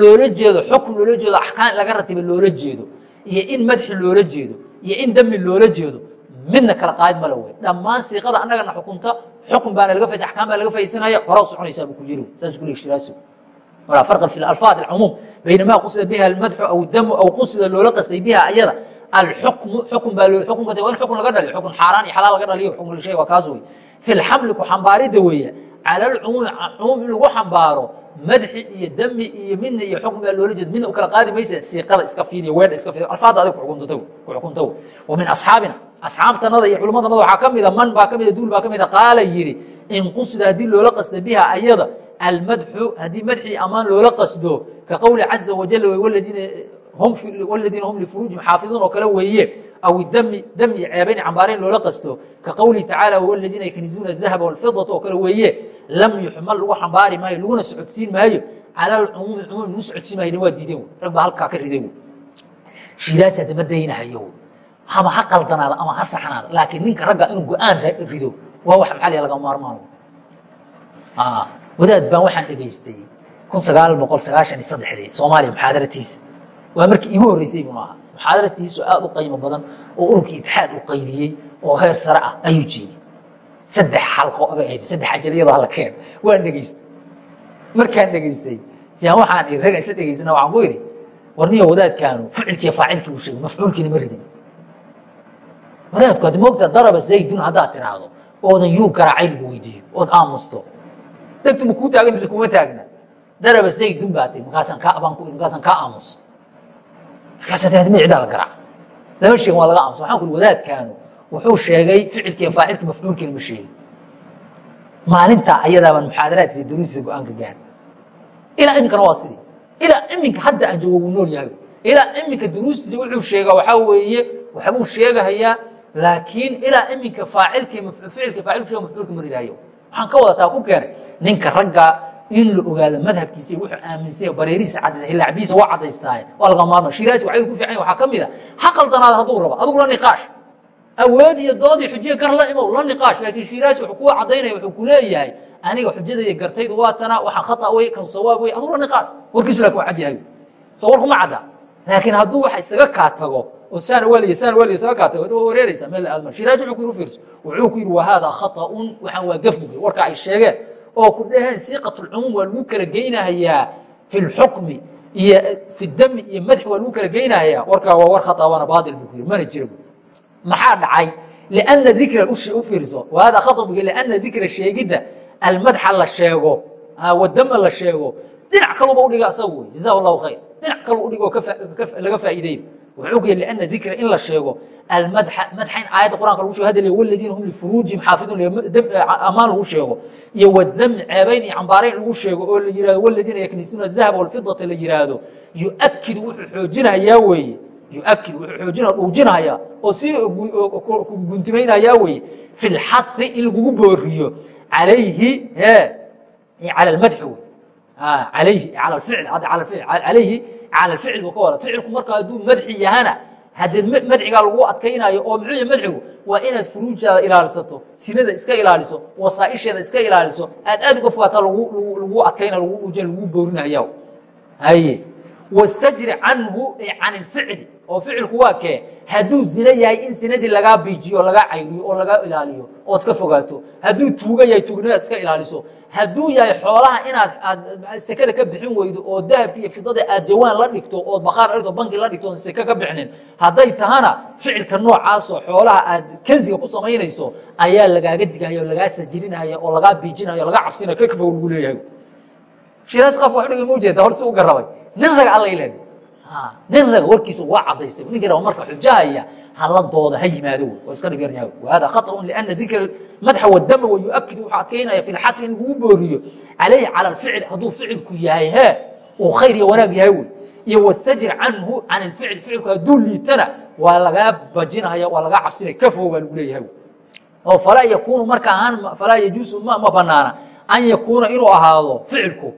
loola jeedo xukm loola jeedo axkaam laga ratiba loola jeedo iyo in madxi loola jeedo iyo in dami loola jeedo midna kala qaadid mala wey dhammaan siiqada annagana xukunta xukun baana laga faysa axkaam baa laga faysanaya hora soconaysaa buu ku yiri. Saas ku leegi shiraasi walaa farqa fi alfaad alcumuum bayna ma qusida biha almadxu aw damu aw qusida loola qastay biha ayada alxukmu xukun baa loo xukunka waa in xukun laga dhaliyo xukun xaaraan iyo xalaal laga dhaliyo xukun sheega waa kaas wey fi lxamli ku xambaaridda weeye cala alcumuumi cumuum in lagu xambaaro madxi iyo dami iyo midna iyo xukm baa loola jeeda midna u kala qaadi maysa siiqada iska fiiriya weedha iska fiiriya alfaadda adig ku xukunta wa min asxaabina asxaabtanada iyo culummadanada waxaa ka mida man baa ka mida duul baa ka mida qaala yidhi in qusida haddii loola qasda biha ayada almadxu haddii madxii ammaan loola qasdo ka qowli caza wajal wladiina hum lifuruujihim xaafiduun oo kale weeye aw dami dami iyo ceebayn cambaarayn loola qasto ka qowlihi tacaala waladiina yaknizuuna dahaba walfidata oo kale weeye lam yuxmal lagu xambaari maayo laguna socodsiin maayo cala alcumuumi cumuum lagu socodsiin maayo waa diideen rag baa halkaa ka riday shiiraas hadama daynahayo ama ha qaldanaada ama ha saxnaada laakiin ninka ragga inuu go'aan rido waa wax maxaa laga maarmaan wadaad baan waxaan dhegaystay kun sagaal boqol sagaashan iyo saddexdii soomaaliya muxaadaratiisa waa markii iigu horreysay buu ahaa. Muxaadaratiisu aad u qiimo badan oo ururkii itixaad u qaybiyey oo heer sare ah ayuu jeediyey. Saddex xalqo abay ahayd saddex ajaliyado hala keen. Waan dhegaystay. Markaan dhegaystay yaan waxaan ii raga isla dhegaysana waxaan ku idhi warniyo wadaadkaanu ficilkiiyo faacilkii uu sheegay mafcuulkiina ma ridin. Wadaadku haddi moogtaa daraba zaydun haddaad tiraahdo oodan yuu garaacay lagu weydiiyo ood aamusto dhegtu ma kuu taagan jirta kuma taagna. Daraba zaydun baa tii markaasaan kaa abaan ku markaasaan kaa aamus markaasaa tirahda ma ciddaa la garaaca lama sheegin waa laga aamusa waxaan ku wadaadkaanu wuxuu sheegay ficilkiiyo faacilkii mafcuulkiina ma sheegin maalintaa ayadaabaan muxaadaraadkiisa daruustiisa go'aanka gaari ilaa iminkana waa sidii ilaa iminka hadda aan joogo wuu nool yahay. Ilaa iminka duruustiisa wuxuu sheegaa waxaa weeye waxbuu sheegahayaa laakiin ilaa iminka faacilkii ficilkii faacilku sheega mafcuulka ma ridahayo waxaan ka wadataa ku keenay ninka ragga in la ogaado madhabkiisa wuxuu aaminsanya bareerihiisa cadaysa hilaacbihiisa waa cadaystaaye waa laga maarma shiraasi waxay ku fiican waxaa ka mid a ha qaldanaada hadduu rabo adigu la niqaash. Awood iyo dood iyo xujiya gar la imow la niqaash. Laakiin shiraasi wuxuu kuu cadaynaya wuxuu ku leeyahay aniga xujadayda gartaydu waa tana waxaan khata wey kan sawaab wey adigu la niqaash. Warkiisu laakiin waa cad yahay soo war kuma cadda. Laakiin hadduu waxa isaga kaa tago oo saana waliya saana waliya isaga kaa tago waa wareeraysa meel aadma. Shiraasi wuxuu ku yiri fiirso wuxuu ku yidhi wa haadaa khata'un waxaan waa gaf bugay warka ay sheegeen oo ku dhaheen siiqatulcumuum waa lagu kala geynahayaa fi lxukmi iyo fi dami iyo madxi waa lagu kala geynahayaa. Warkaa waa war khata waana baatil buu ku yiri mana jira maxaa dhacay? Lianna dikra u fiirso. Khata buu lianna dikra sheegidda almadxa la sheego wadama la sheego. Dhinac kaluba udhiga asagu wey jazahu allahu khayr. Dhinac kalu udhigo laga faa'iideeyo wuxuu ku yidhi lianna dikra in la sheego. Almadxa madxayn aayadda qur'anka lagu shego hadal waladiina hum lifuruujihim xaafiduun ammaan lagu sheego. Iyo wadami ceebayn iyo cambaarayn lagu sheego oo la yihahdo waladiina yaknisuuna dahaba walfidata la yihahdo yu'akidu wuxuu xoojinahayaa weeye. Yuakid wuxuu xoojina dhuujinahayaa oo si guntimaynayaa weeye. Fi lxahi in lagugu booriyo. Calayhi cala wey alayhi ala ficil hadda ala ficil calayhi cala alficil buu ka wada. Ficilku marka hadduu madxi yahana haddee madxigaa lagu adkaynayo oo muxuu yahay madxigu waa inaad furuujaada ilaalisato sinada iska ilaaliso wasaaisheeda iska ilaaliso aad aad uga fogaataa lagu adkayna lagu boorinaya haye. Wastajri canhu can ilficli oo ficilku waa kee hadduu zino yahay in sinadii lagaa biijiyo lagaa cayriyo oo lagaa ilaaliyo ood ka fogaato hadduu tuuga yahay tuugnadaad iska ilaaliso hadduu yahay xoolaha inaad aad sekada ka bixin weydo oo dahabki iyo fidada aad jawaan la dhigto ood bakhaar la dhigto banki la dhigto oon seke ka bixinin hadday tahana ficilka noocaasoo xoolaha aad kansiga ku samaynayso ayaa lagaaga digaya oo lagaa sajirinaya oo lagaa biijinaya o lagaa cabsinaya ka kafow lagu leeyahay. Shiraas qaabka wax dhiga ma ujeeda hor si u garabay. Nin raga alla ilen nin raga warkiisa waa cadaystay ninka raba marka xujahaya hala dooda ha yimaado wey waa iska dhib yaryahay wahada khaطأun liأna dikra madxa wadama wa yuakid wuxuu adkaynaya fi lxafi in lagugu booriyo calayhi cala alficl hadduu ficilku yahay he uu khayr iyo wanaag yahay wey iyo wasajr canhu can اlficl ficilku hadduu liitana waa lagaa bajinaya waa lagaa cabsinaya kafow baa lagu leeyahay oo falaa yakunu marka ahaan falaa yajuusu ma banaana an yakuuna inuu ahaado ficilku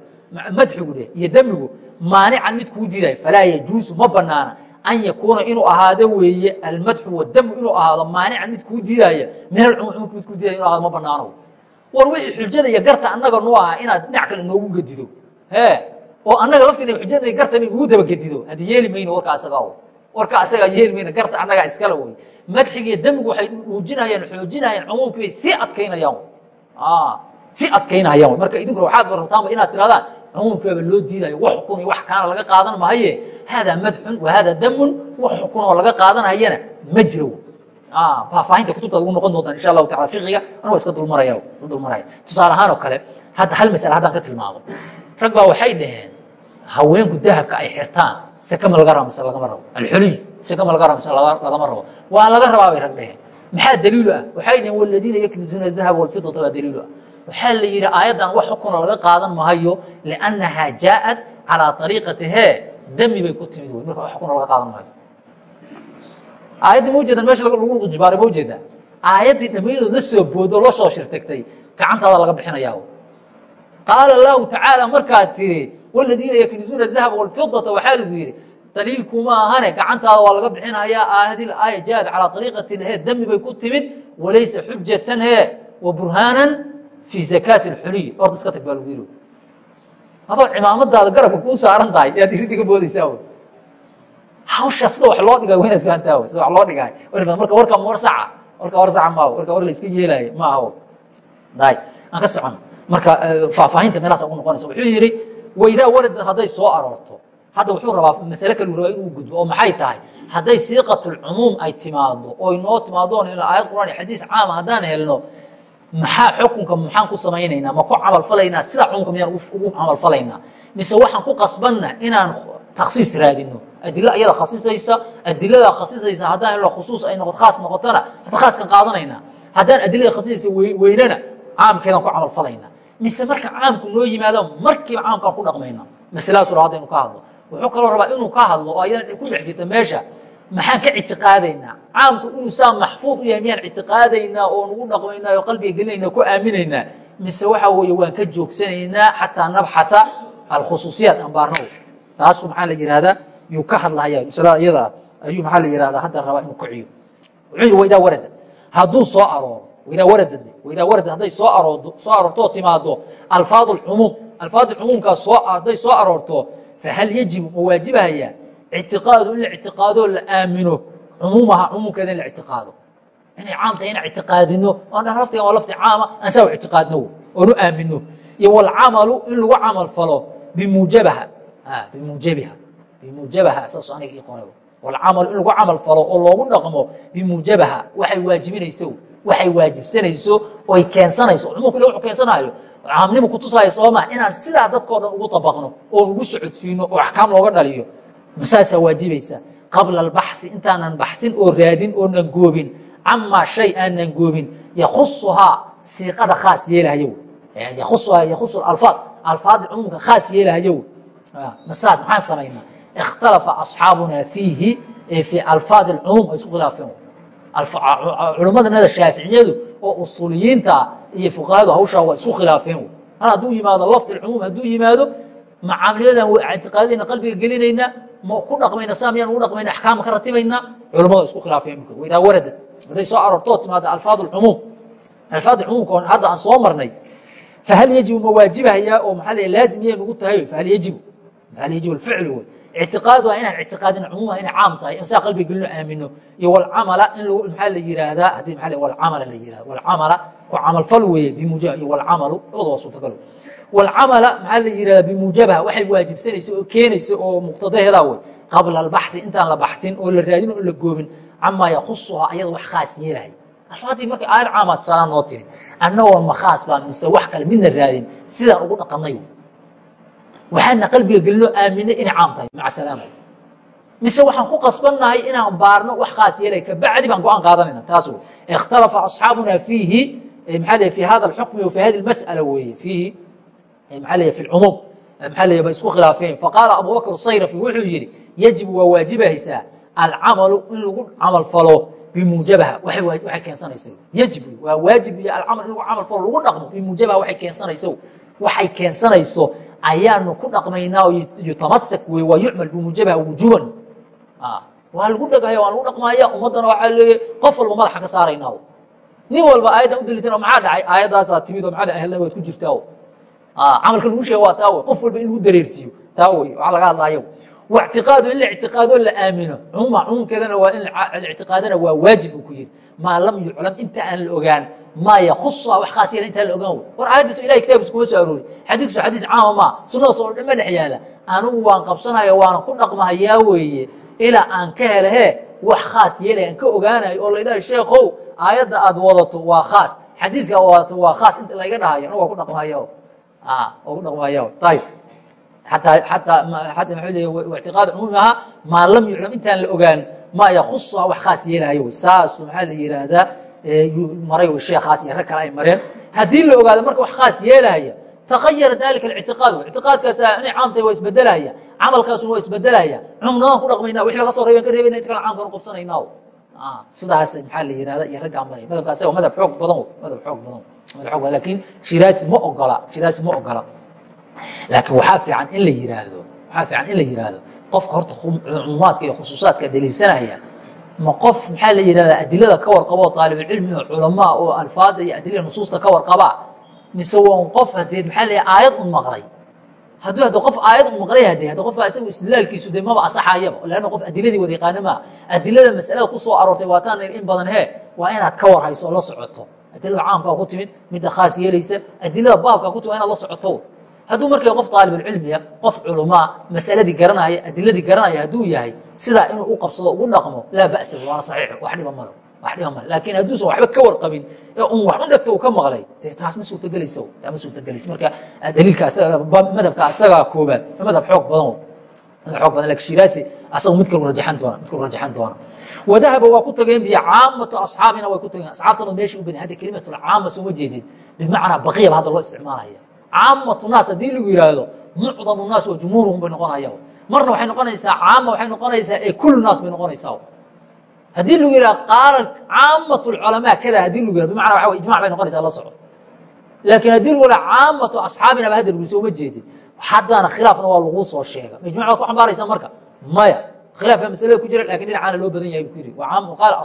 madxigu dheh iyo demigu maanican mid kuu diidayo falaa yajuusu ma banaana an yakuuna inuu ahaado weeye almadxu wadamu inuu ahaado maanican mid kuu diidaya min alcumuum mid kuu diidaya inu ahado ma banaano war wixii xujada iyo garta annaga noo aha inaad dhinac kale noogu gedido. He oo annaga lafteeda xujada garta inay nugu dabagedido haddi yeeli mayno warka asaga warka asagaa yeeli mayno garta annagaa iskale wey madxiga iyo demigu waxay dhuujinayaan xoojinayaan cumuumkii bay sii adkaynayaan. Sii adkaynayaan. Marka idinkuna waxaad rabtaanba inaad tirahdaan cumuumkaaba loo diidayo wax xukun iyo wax kaana laga qaadan mahaye haadaa madxun wa haadaa damun wax xukun oo laga qaadanayana ma jiro. Faahfaahinta kutubtaad ugu noqon doontaan insha allahu taala fiqiga anagoo iska dulmaraya iska dulmaraya. Tusaale ahaan oo kale hadda hal masale haddaan ka tilmaamo rag baa waxay dhaheen haweenku dahabka ay xirtaan seke ma laga rabo mise lagama rabo. Alxuliy seke ma laga rabo mise lagama rabo. Waa laga rabaa bay rag dhaheen. Maxaa daliilu ah? Waxay dhaheen waladiina yaknizuuna dahaba walfidata baa daliilu ah waxaa la yidhi aayaddan wax xukuna laga qaadan mahayo liannahaa jaaءat calىa ariiqati he dami bay ku timid wey marka wax xukuna laga qaadan mahayo aayaddii ma ujeedan meesha lagu jibaaray ma u jeedaa aayaddii dhammayadood la soo boodo loo soo shirtagtay gacantaada laga bixinayaa qaala lahu tacaala markaad tiri waladiina yaknizuuna dahaba walfidata waxaa lagu yidhi daliilkuma ahane gacantaada waa laga bixinayaa aayadil aaya jaad calaa ariiqatin he dami bay ku timid walaysa xujatan he wa burhaanan fii zakaati اlxuliy orda iska tag baa lagu yidhi. Adoo cimaamadaada garabka kuu saaran tahay yaad iridii ka boodaysaa hawshaa sida wax loo dhigay waa inaad fahantaa sida wax loo dhigaay marka warka war warka war maaho warka war la iska yeelaayo ma aan ka socono. Marka faahfaahinta meelahaas ugu noqonaysa wuxuu yidhi waidaa warada hadday soo aroorto hadda wuxuu rabaa masale kalu rabaa inuu gudbo oo maxay tahay? Hadday siiqatulcumuum ay timaado oy noo timaadoon ila aayad quraan iyo xadiis caama haddaan helno maxaa xukunka maxaan ku samaynaynaa? Ma ku camalfalaynaa sida cumuumka miyaan ugu camalfalaynaa mise waxaan ku qasbanna inaan taksiis raadino adilo ayada khasisaysa adilada khasisaysa haddaan helno khusuus ay noqoto khaas noqotona khaaskan qaadanayna haddaan adilada khasisaysa weynana caamkeedaan ku camalfalaynaa mise marka caamku noo yimaado markiiba caamkaan ku dhaqmayna masaladaas raba hadda inu ka hadlo. Wuxuu kaloo rabaa inuu ka hadlo oo ayadan ku dhex jirta meesha maxaan ka ictiqaadaynaa? Caamku inuu saa maxfuud u yahay miyaan ictiqaadaynaa oo nugu dhaqmaynaa oo qalbiga gelinayna ku aaminaynaa? Mise waxa weeye waan ka joogsanaynaa xataa nabxata alkhusuusiyaat aan taasu maxaa la yihahdaa yuu ka hadlahaya masalada iyada ayuu maxaa la yihahdaa hadda rabaa inuu kiciyo wuxuu warada hadduu soo arooro waydaa warada waydaa warada hadday soo aroordo soo aroortoo timaado alfaad alcumuum alfaad cumuumkaas soo hadday soo aroorto fahal yajibu ma waajibahaya ictiqaadu in la ictiqaadoo la aamino cumuumaha cumuumkeeda in la ictiqaado inay caam tahay inaan ictiqaadino oan dhan laftigan waa lafti caama aan saa u ictiqaadno oonu aamino iyo walcamalu in lagu camal falo bimuujabaha bimuujabiha bimuujabaha saas aniga ii qoray walcamalu in lagu camal falo oo loogu dhaqmo bimuujabaha waxay waajibinayso waxay waajibsanayso oy keensanayso cumuumka ila wuxuu keensanaayo caamnimu kutusaayo sooma inaan sidaa dadkao dhan ugu abaqno oon ugu socodsiino oo axkaam looga dhaliyo masaasaa waajibaysa qabla albaxi intaanan baxsin oo raadin oonan goobin. Camaa shay aanan goobin yakusuhaa siiqada khaas yakusuhaa yakusu alfaad alfaadda cumuumka khaas yeelahayo masaas maxaan samaynaa ikhtalafa asxaabunaa fiihi fii alfaad alcumuum ay isku khilaafeen. Culimmadanada shaaficiyadu oo usuuliyiinta iyo fuqahadu hawshaa waa isku khilaafeen. Mar hadduu yimaado lafd cumuum hadduu yimaado macaamiliyadan ictiqaadadayna qalbiga gelinaynaa ma ku dhaqmayna saa miyaan ugu dhaqmayna axkaama ka ratibaynaa culamada isku khilaafeen mika waidaa warada hadday soo aroortoo timaada alfaad alcumuum alfaad cumuumka hadda aan soo marnay fahal yajibu ma waajibahayaa oo maxaa la laazim yay nugu tahay? Fahal yajibu. Fahal yajibu alficlu wey. Ictiqaadu waa inaan ictiqaadina cumuumaha inay caam tahay. Saa qalbiga gelino aamino. Iyo walcamala in maxaa la yiraahdaa? Haddii la walcamala la yirahda walcamala ku camalfal weeye bimuujaba iyo walcamalu labada waa suurtagalo walcamala maxaa la yirahdaa bimuujabaha waxay waajibsanaysa oo keenaysa oo muqtadaheedaa wey qabla albaxi intaan la baxsin oo la raadin oo la goobin camaa yakusuhaa ayada wax khaas yeelahay alfaadii markay aayad caamaad tusaanaa noo timid annagoon ma khaas baa mise wax kale midna raadin sidaan ugu dhaqannay waxaana qalbiga gelinoo aaminay inay caam tahay maca salaama mise waxaan ku qasbannahay inaan baarno wax khaas yeelay kabacdi baan go'aan qaadanayna taas wey ikhtalafa asxaabuna fiihi maxaa fi hada alxukmi wa fi hadi almas'ala weeye fiihi ba isku khilaafeen. Faqaala abubakr sayrafi wuxuu yidhi yajibu waa waajibahaysaa alcamalu in lagu camal falo bimuujabaha. Waxay keensanaysa yajib waa waajib iyo alcamal in lagu camal falo lagu dhaqmo bimuujabaha waxay keensanayso waxay keensanayso ayaanu ku dhaqmaynaa yutamasak wey waa yucmal bimuujabaha wujuban. Waa lagu dhegaya waa lagu dhaqmaya ummaddana waxaa leeya qof walba madaxa ka saaraynaa nin walba aayaddan udalisan maxaa dhacay? Aayaddaasaa timid oo maxaa ahlna waad ku jirtaa Ah, camalka lagu sheega waa taa wey qof walba in lagu dareersiiyo. Taa wey waxaa laga hadlaayo. Wاctiqaadu in la ictiqaado la aamino. Cumuuma cumuumkeedana waa in ictiqaadana waa waajib uu ku yiri maa lam yuclam inta aan la ogaan maa yakusa wax khaas yeela intaa la ogaan wey war aayaddiisu ilahay kitaabkiisa kuma soo aroori. Xadiidkiisu xadiis caama maa sunnadaas oo dhan ma dhex yaalla. Anigu waan qabsanaya waana ku dhaqmahayaa weeye. Ilaa aan ka hele he wax khaas yeelaya aan ka ogaanayo oo laydhahay sheekhow aayadda aad wadato waa khaas. Xadiiska wadato waa khaas inta layga dhahayo anigu waa ku dhaqmahaya waa ku dhaqmahaya ayib itiqaad cumuumi ahaa maa lam yuclam intaan la ogaan maa yakusuha wax khaas yeelahayo saasu maxaa la yihahdaa maray sheekaas iyo rag kale ay mareen haddii la ogaado marka wax khaas yeelahaya takayara dalika اictiqaad ictiqaadkaas inay caamtahay waa isbedelahaya camalkaasuna waa isbedelahaya cumnadaan ku dhaqmayna wix laga soo reeban ka reebayna inta kale caamkanu qabsanayna sidaas maxaa la yihahda iyo raggaa maraya madhabka asaga madhab xoog badan madhab xoog badan madhab xoog badan laakiin shiraasi ma ogola shiraasi ma ogola laakiin waxaa fiican in la yiraahdo waxaa fiican in la yiraahdo qofka horta cumuumaadka iyo khusuusaadka daliilsanaya ma qof maxaa la yihahdaa adilada ka warqabo aalibulcilmi oo culamaa oo alfaada iyo adilada nusuusta ka warqabaa mise waa qof hadee maxaa la aayad un maqlay hadduu hadda qof aayad un maqlay hade hadda qofka isagu istidlaalkiisu de maba asaxayaba leanna qof adiladii wada yaqaana maaha adilada masalada ku soo aroortay waataan in badan he waa inaad ka warhayso oo la socoto. Adilada caamkaa ku timid midda khaas yeelaysa adilada baabkaa ku timid waa inaad la socoto. Hadduu marka qof aalibulcilmiya qof culamaa masaladii garanaya adiladii garanaya hadduu yahay sidaa inuu u qabsado ugu dhaqmo laa basa waana saxiix wax dhiba malo laakiin hadduusan waxba ka warqabin ee un wax u dhegta uu ka maqlay dee taas ma suurtagelaysa taa ma suurtagelaysa marka daliilka madhabka asagaa koobaad madhab xoog badan madhab xoog badan laakiin shiraasi asagu mid kalu rajaxan doona mid kalu rajaxan doona. Wadahaba waa ku tageen biyo caamatu asxaabina way ku tageen asxaabtana meesha u badan hadda kelimatulcaama sooma jeedin bimacnaa baqiyaba hadda loo isticmaalaya. Caamatu naas haddii lagu yidhaahdo mucdamu naas waa jumhuuruhum bay noqonaya marna waxay noqonaysaa caama waxay noqonaysaa ee kulu naas bay noqonaysaa haddii lagu yidhaha qaala caamatu culamaa kada haddii lagu yihah bimacna waa ijmac bay noqonaysaa la soco laakiin haddii lagu yidhaha caamatu asxaabina ba hadda lagu sooma jeedin haddana khilaafna waa laguu soo sheega ma ijmac baad ku xambaaraysaa marka? Maya. Khilaafka masalada ku jira laakiin dhinacaana loo badan yahay bu ku yidhi qaala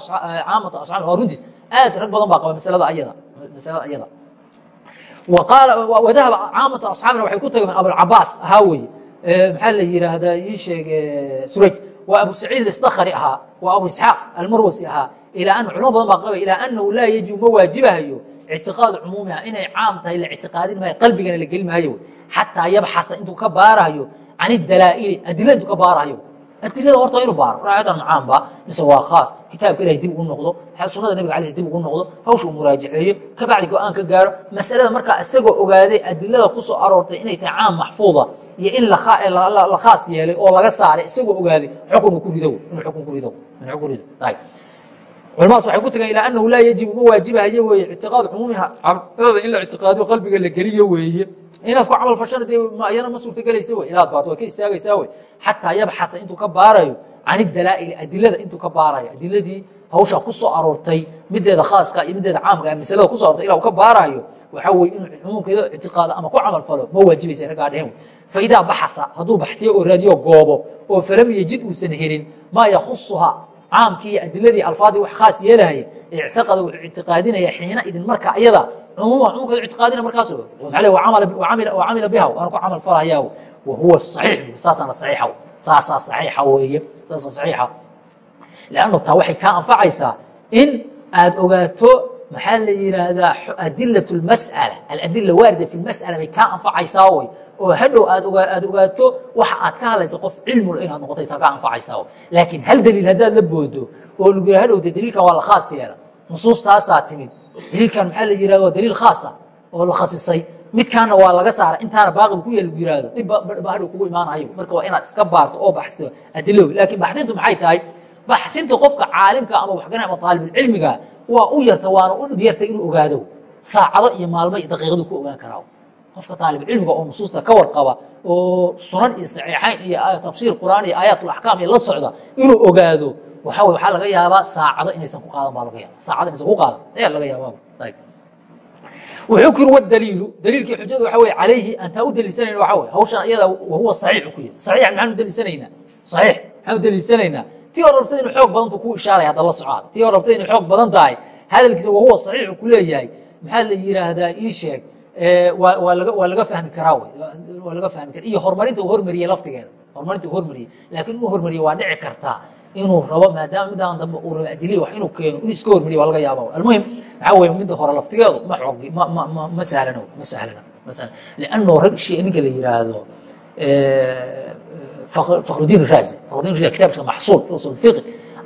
caamatu asxaabi waa runtiis. Aad rag badan baa qaba masalada ayada masalada ayada. Wadahaba caamatu asxaabina waxay ku tageen abulcabaas ahaa weye maxaa la yihaahdaa ii waa abu saciid isdakari ahaa waa abu isxaaq almarwasi ahaa ilaa an culamo badan baa qaba ilaa anahu laa yajibu ma waajibahayo ictiqaadu cumuumiha inay caam tahay la ictiqaadin maayo qalbigana la geli maayo xataa yabxasa intuu ka baarahayo can idalaa'ili adila intuu ka baarahayo adilada horta inuu baaro raayadan macaanba mise waa khaas kitaabka ilahay dib ugu noqdo sunada nabiga alay dib ugu noqdo hawsha uu muraajaceeyo kabacdi go'aan ka gaaro masalada markaa isagoo ogaaday adilada ku soo aroortay inay tahay caam maxfuuda iyo in la khaas yeelay oo laga saaray isagoo ogaaday xukun ku rido inuu xukun ku rido inuu xukun rido ayib culamadas waxay ku tageen ilaa anahu laa yajibu ma waajibahayo weeye ictiqaadu cumuumiha. Camadada in la ictiqaadiyo qalbiga la geliyo weeye. Inaad ku camal fashana dee iyana ma suurtagelaysa wey inaad baato way ka istaagaysaa wey xataa yabxasa intuu ka baarayo can idalaa'ili adilada intuu ka baarayo adiladii hawshaa ku soo aroortay mideeda khaaska iyo mideeda caamka masalada kuso arortay ila uu ka baarayo waxaa weye inuu cumuumkeeda ictiqaado ama ku camal falo ma waajibaysa raggaa dhehen faidaa baxasa hadduu baxsiyo oo raadiyo goobo oo falam yejid uusan helin maa yakusuha caamkii iyo adiladii alfaadii wax khaas yeelahaya ictiqada wuxuu ictiqaadinaya xiina idin marka iyada cumuuma cumuumkeeda ictiqaadina markaas camila biha waana ku camal falaya wahuwa saxiix. Saasaana saxiixa saasaa saxiixa weeye. Saasa saxiixa. Lanno taa waxay kaa anfacaysaa in aad ogaato maxaa la yidhaahdaa adila masala. Aladila waarida fi masala bay kaa anfacaysaa way oo hadhow aad ogaato waxa aad ka hadlayso qof cilmul inaad noqotay ta kaa anfacaysaa way laakiin hal daliil haddaad la boodo oo lagu yidha hadhow de daliilkan waa la khaas yeela. Nusuustaasaa timid daliilkan maxaa la yidhahda waa daliil khaasa oo la khasisay. Midkaana waa laga saara intaana baaqib ku yaalgu yihahdo dhibbaa hadhow kugu imaanayo marka waa inaad iska baarto oo baxsito adiloogi laakiin baxdintu maxay tahay? Baxdinta qofka caalimka ama waxgaran ama aalibulcilmiga waa u yarta waana u dhib yarta inuu ogaado. Saacado iyo maalmo daqiiqadu ku ogaan karaa qofka aalibcilmiga oo nusuusta ka warqaba oo sunan iyo saxiixayn iyo tafsiir quraan iyo aayaatulaxkaam iyo la socda inuu ogaado waxa wey waxaa laga yaabaa saacado inaysan ku qaadan baa laga yaaba saacado inaysan ku qaadan ayaa laga yaabaa wuxuu ku yiri wadaliilu daliilkii xujada waxa weye calayhi antaa u daliilsanayna waxa wey hawshan iyada wahuwa saxiix ku yiri. Saxiix maxaan u daliilsanaynaa saxiix maxaan u daliilsanaynaa tii hor rabtay inu xoog badantu ku ishaaray hadda la socaad tii hor rabtay inay xoog badan tahay. Hadalkiisa wahuwa saxiixu ku leeyahay. Maxaa la yidhaahdaa ii sheeg. Waa laga fahmi karaa wey waa laga fahmi kara iyo horumarinta uu hormariyey laftigeeda. Horumarinta uu hormariyey laakiin inuu hormariyey waa dhici kartaa inuu rabo maadaama midaan dambe uu rabo adiliya wax inuu keeno. Inuu iska hormariyo waa laga yaaba almuhim maxaa weye midda hore laftigeedu ma xoogi ma ma ma ma sahlano ma sahlana ma sahlana lianno rag ninka la yidhaahdo fakhrudiin raazi fakhrudiin raazi kitaabkiisa maxsuul fi usul fiqi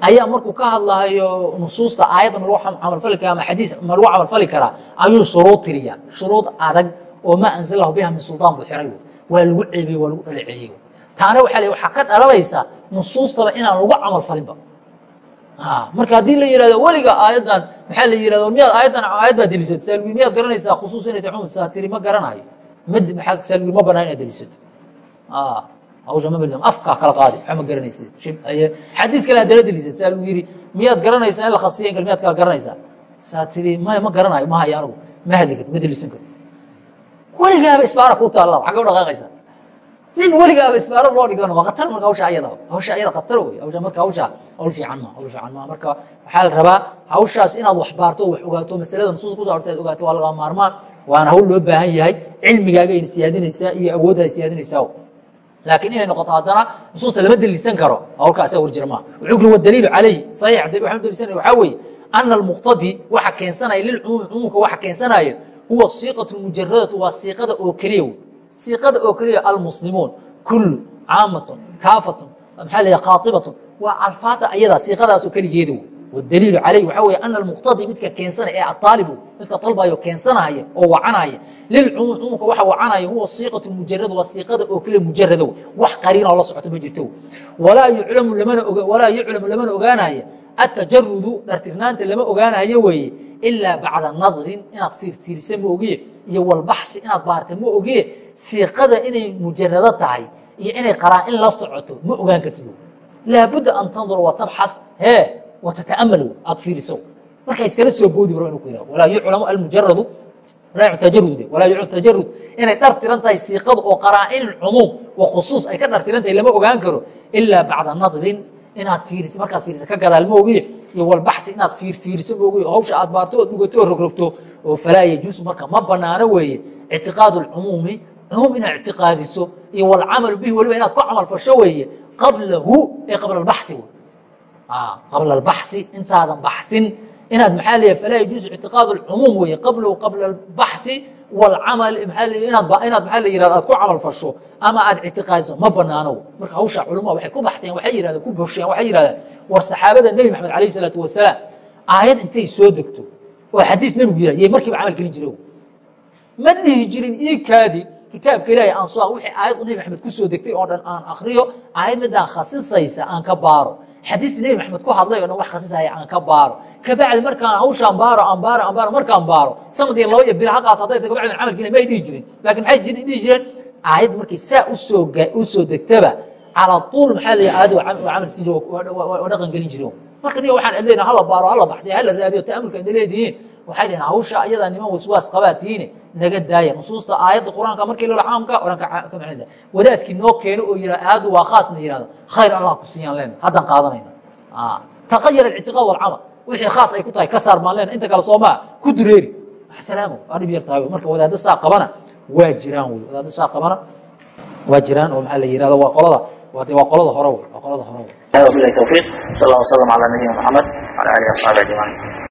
ayaa markuu ka hadlahayo nusuusta aayadda ma lagu camalfali karaa ama xadiis ma lagu camalfali karaa ayuu shuruud tiriyaa. Shuruud adag oo maa anzalahu biha min suldaan buu xiray. Waa lagu ceebiyey waa lagu dhaleeceeyey taana waxaa le waxaa ka dhalanaysa nusuustaba inaan lagu camalfalinba marka haddii la yihahdo weliga aayaddan maxaa la yihahdo miyaad aayaddan aayad baa deliisata saalwi miyaad garanaysaa khusuus inay tahay? Saa tiri ma garanayo. Ma saalwi ma banaan inaad deliisato afkaa kala qaadi ma garanaysid xadiis kale haddana deliisata saalwi yidhi miyaad garanaysaa in la khasiya in kale miyaad kala garanaysaa? Saa tiri maya ma garanayo ma hayo anigu ma hadli karti ma deliisan karti weligaaba isbaara kuu taallada xagga u dhaqaaqaysa nin weligaaba isbaaro loo dhigano waa khatar marka hawsha ayada hawsha ayada khatar wey hawsha marka hawsha hawl fiican ma hawl fiican ma marka waxaa la rabaa hawshaas inaad wax baarto wax ogaato masalada nusuusta kuso horta ogaato waa laga maarmaan waana hawl loo baahan yahay cilmigaaga ayna siyaadinaysaa iyo awooddaada siyaadinaysaa laakiin inay noqoto haddana nusuusta lama deliisan karo. Hawlka asaga warjira maa wuxuu kiri wadaliilu calayhi. Saxiix waxaan deliisanaya waxaa weeye ana almuqtadi waxa keensanaya lilcumuumi cumuumka waxa keensanaya huwa siiqatu mujaradatu waa siiqada oo keliya wey siiqada oo keliya almuslimuun kullu caamatun kaafatun maxaa la qaaibatun waa alfaada ayadaa siiqadaasoo keligeeda wey wdaliilu calayh waxaa weye ana almuqtadi midka keensanaya ee aalibu midka dalbayo keensanaya oo wacanaya lilcumuum waxa wacanaya huwa siiqatu mujarad waa siiqada oo keliya mujarada wey wax qariinoo la socoto ma jirto. Walaa yuclamu lamana ogaanaya atajarudu dhartirnaanta lama ogaanayo weeye ilaa bacda nadrin inaad fiirfiirisa ma ogiye iyo walbaxi inaad baarta ma ogiye siiqada inay mujarado tahay iyo inay qaraan in la socoto ma ogaan kartid. Laabudda an tandura watabxa hee watata'amal aad fiiriso marka iskala soo boodi baro inu ku yihah walaa yuclamu almujaradu tajarud walaa yuclam tajarud inay dhar tiran tahay siiqadu oo qaraa'in cumuum wa ay ka dhar tiran tahay lama ogaan karo ilaa bacda nadrin inaad fiiriso markaad fiirisa ka gadaal ma ogiye iyo walbaxi inaad fiirfiiriso ma ogiye hawsha aad baarto ood dhugato oo rogrogto oo falaa yajuusu marka ma banaano weeye ictiqaadu alcumuumi cumuum inaad ictiqaadiso iyo walcamalu bihi weliba inaad ku camal fasho weeye qablahu ee qabla albaxi wey qabla albaxi intaadan baxsin inaad maxaa leeyahay falaa yajuusu ictiqaadu alcumuum weeye qablahu qabla albaxi walcamal inaad inaad maxaa la yiraahdo aad ku camal fasho ama aad ictiqaadiso ma banaano marka hawsha culumada waxay ku baxteen waxay yirahdeen ku bosheen waxay yirahdeen war saxaabada nebi maxamed calayhi salaatu wasalaam aayad intay soo degto oo xadiis nebigu yirah yay markiiba camal gelin jiro ma dhihi jirin iikaadi kitaabka ilaahay aan soo wixii aayad nebi maxamed ku soo degtay oo dhan aan akriyo aayad midaan khasisaysa aan ka baaro xadiis nebi maxamed ku hadlay o dhan wax khasisaya aan ka baaro. Kabacdi markaan hawshaan baaro aan baaro aan baaro markaan baaro sanadii laba iyo bil ha qaato hadday kabacdi camalkiina may dhihi jirin. Laakiin maxay dhihi jireen? Aayad markay saa u soo u soo degtaba calaa tuul maxaa leeyahay aayadda waa camal siin jiro waa dhaqan gelin jiro marka niga waxaan ad leenaha hala baaro hala baxday hala raadiyo ta'amulka ad leedihiin waxay dhaheen hawsha ayadaa niman waswaas qabaatiine naga daaya nusuusta aayadda qur-aanka markii lala caamka oranka ka macnida wadaadkii noo keeno oo yiraa aayaddu waa khaasna yihahdo khayr allah ku siiyaan leena haddaan qaadanayna taqayar alictiqaad walcamal wixii khaas ay ku tahay ka saar maan leena inta kale soomaa ku dureeri salaamo waa dhib yar tahay marka wadaadda saa qabana waa jiraan wey wadaadda saa qabana waa jiraan oo maxaa la yihahdo waa qolada waa qolada hore wey waa qolada hore wey وبالله التوفيق صلى الله وسلم على نبينا محمد وعلى اله وصحبه اجمعين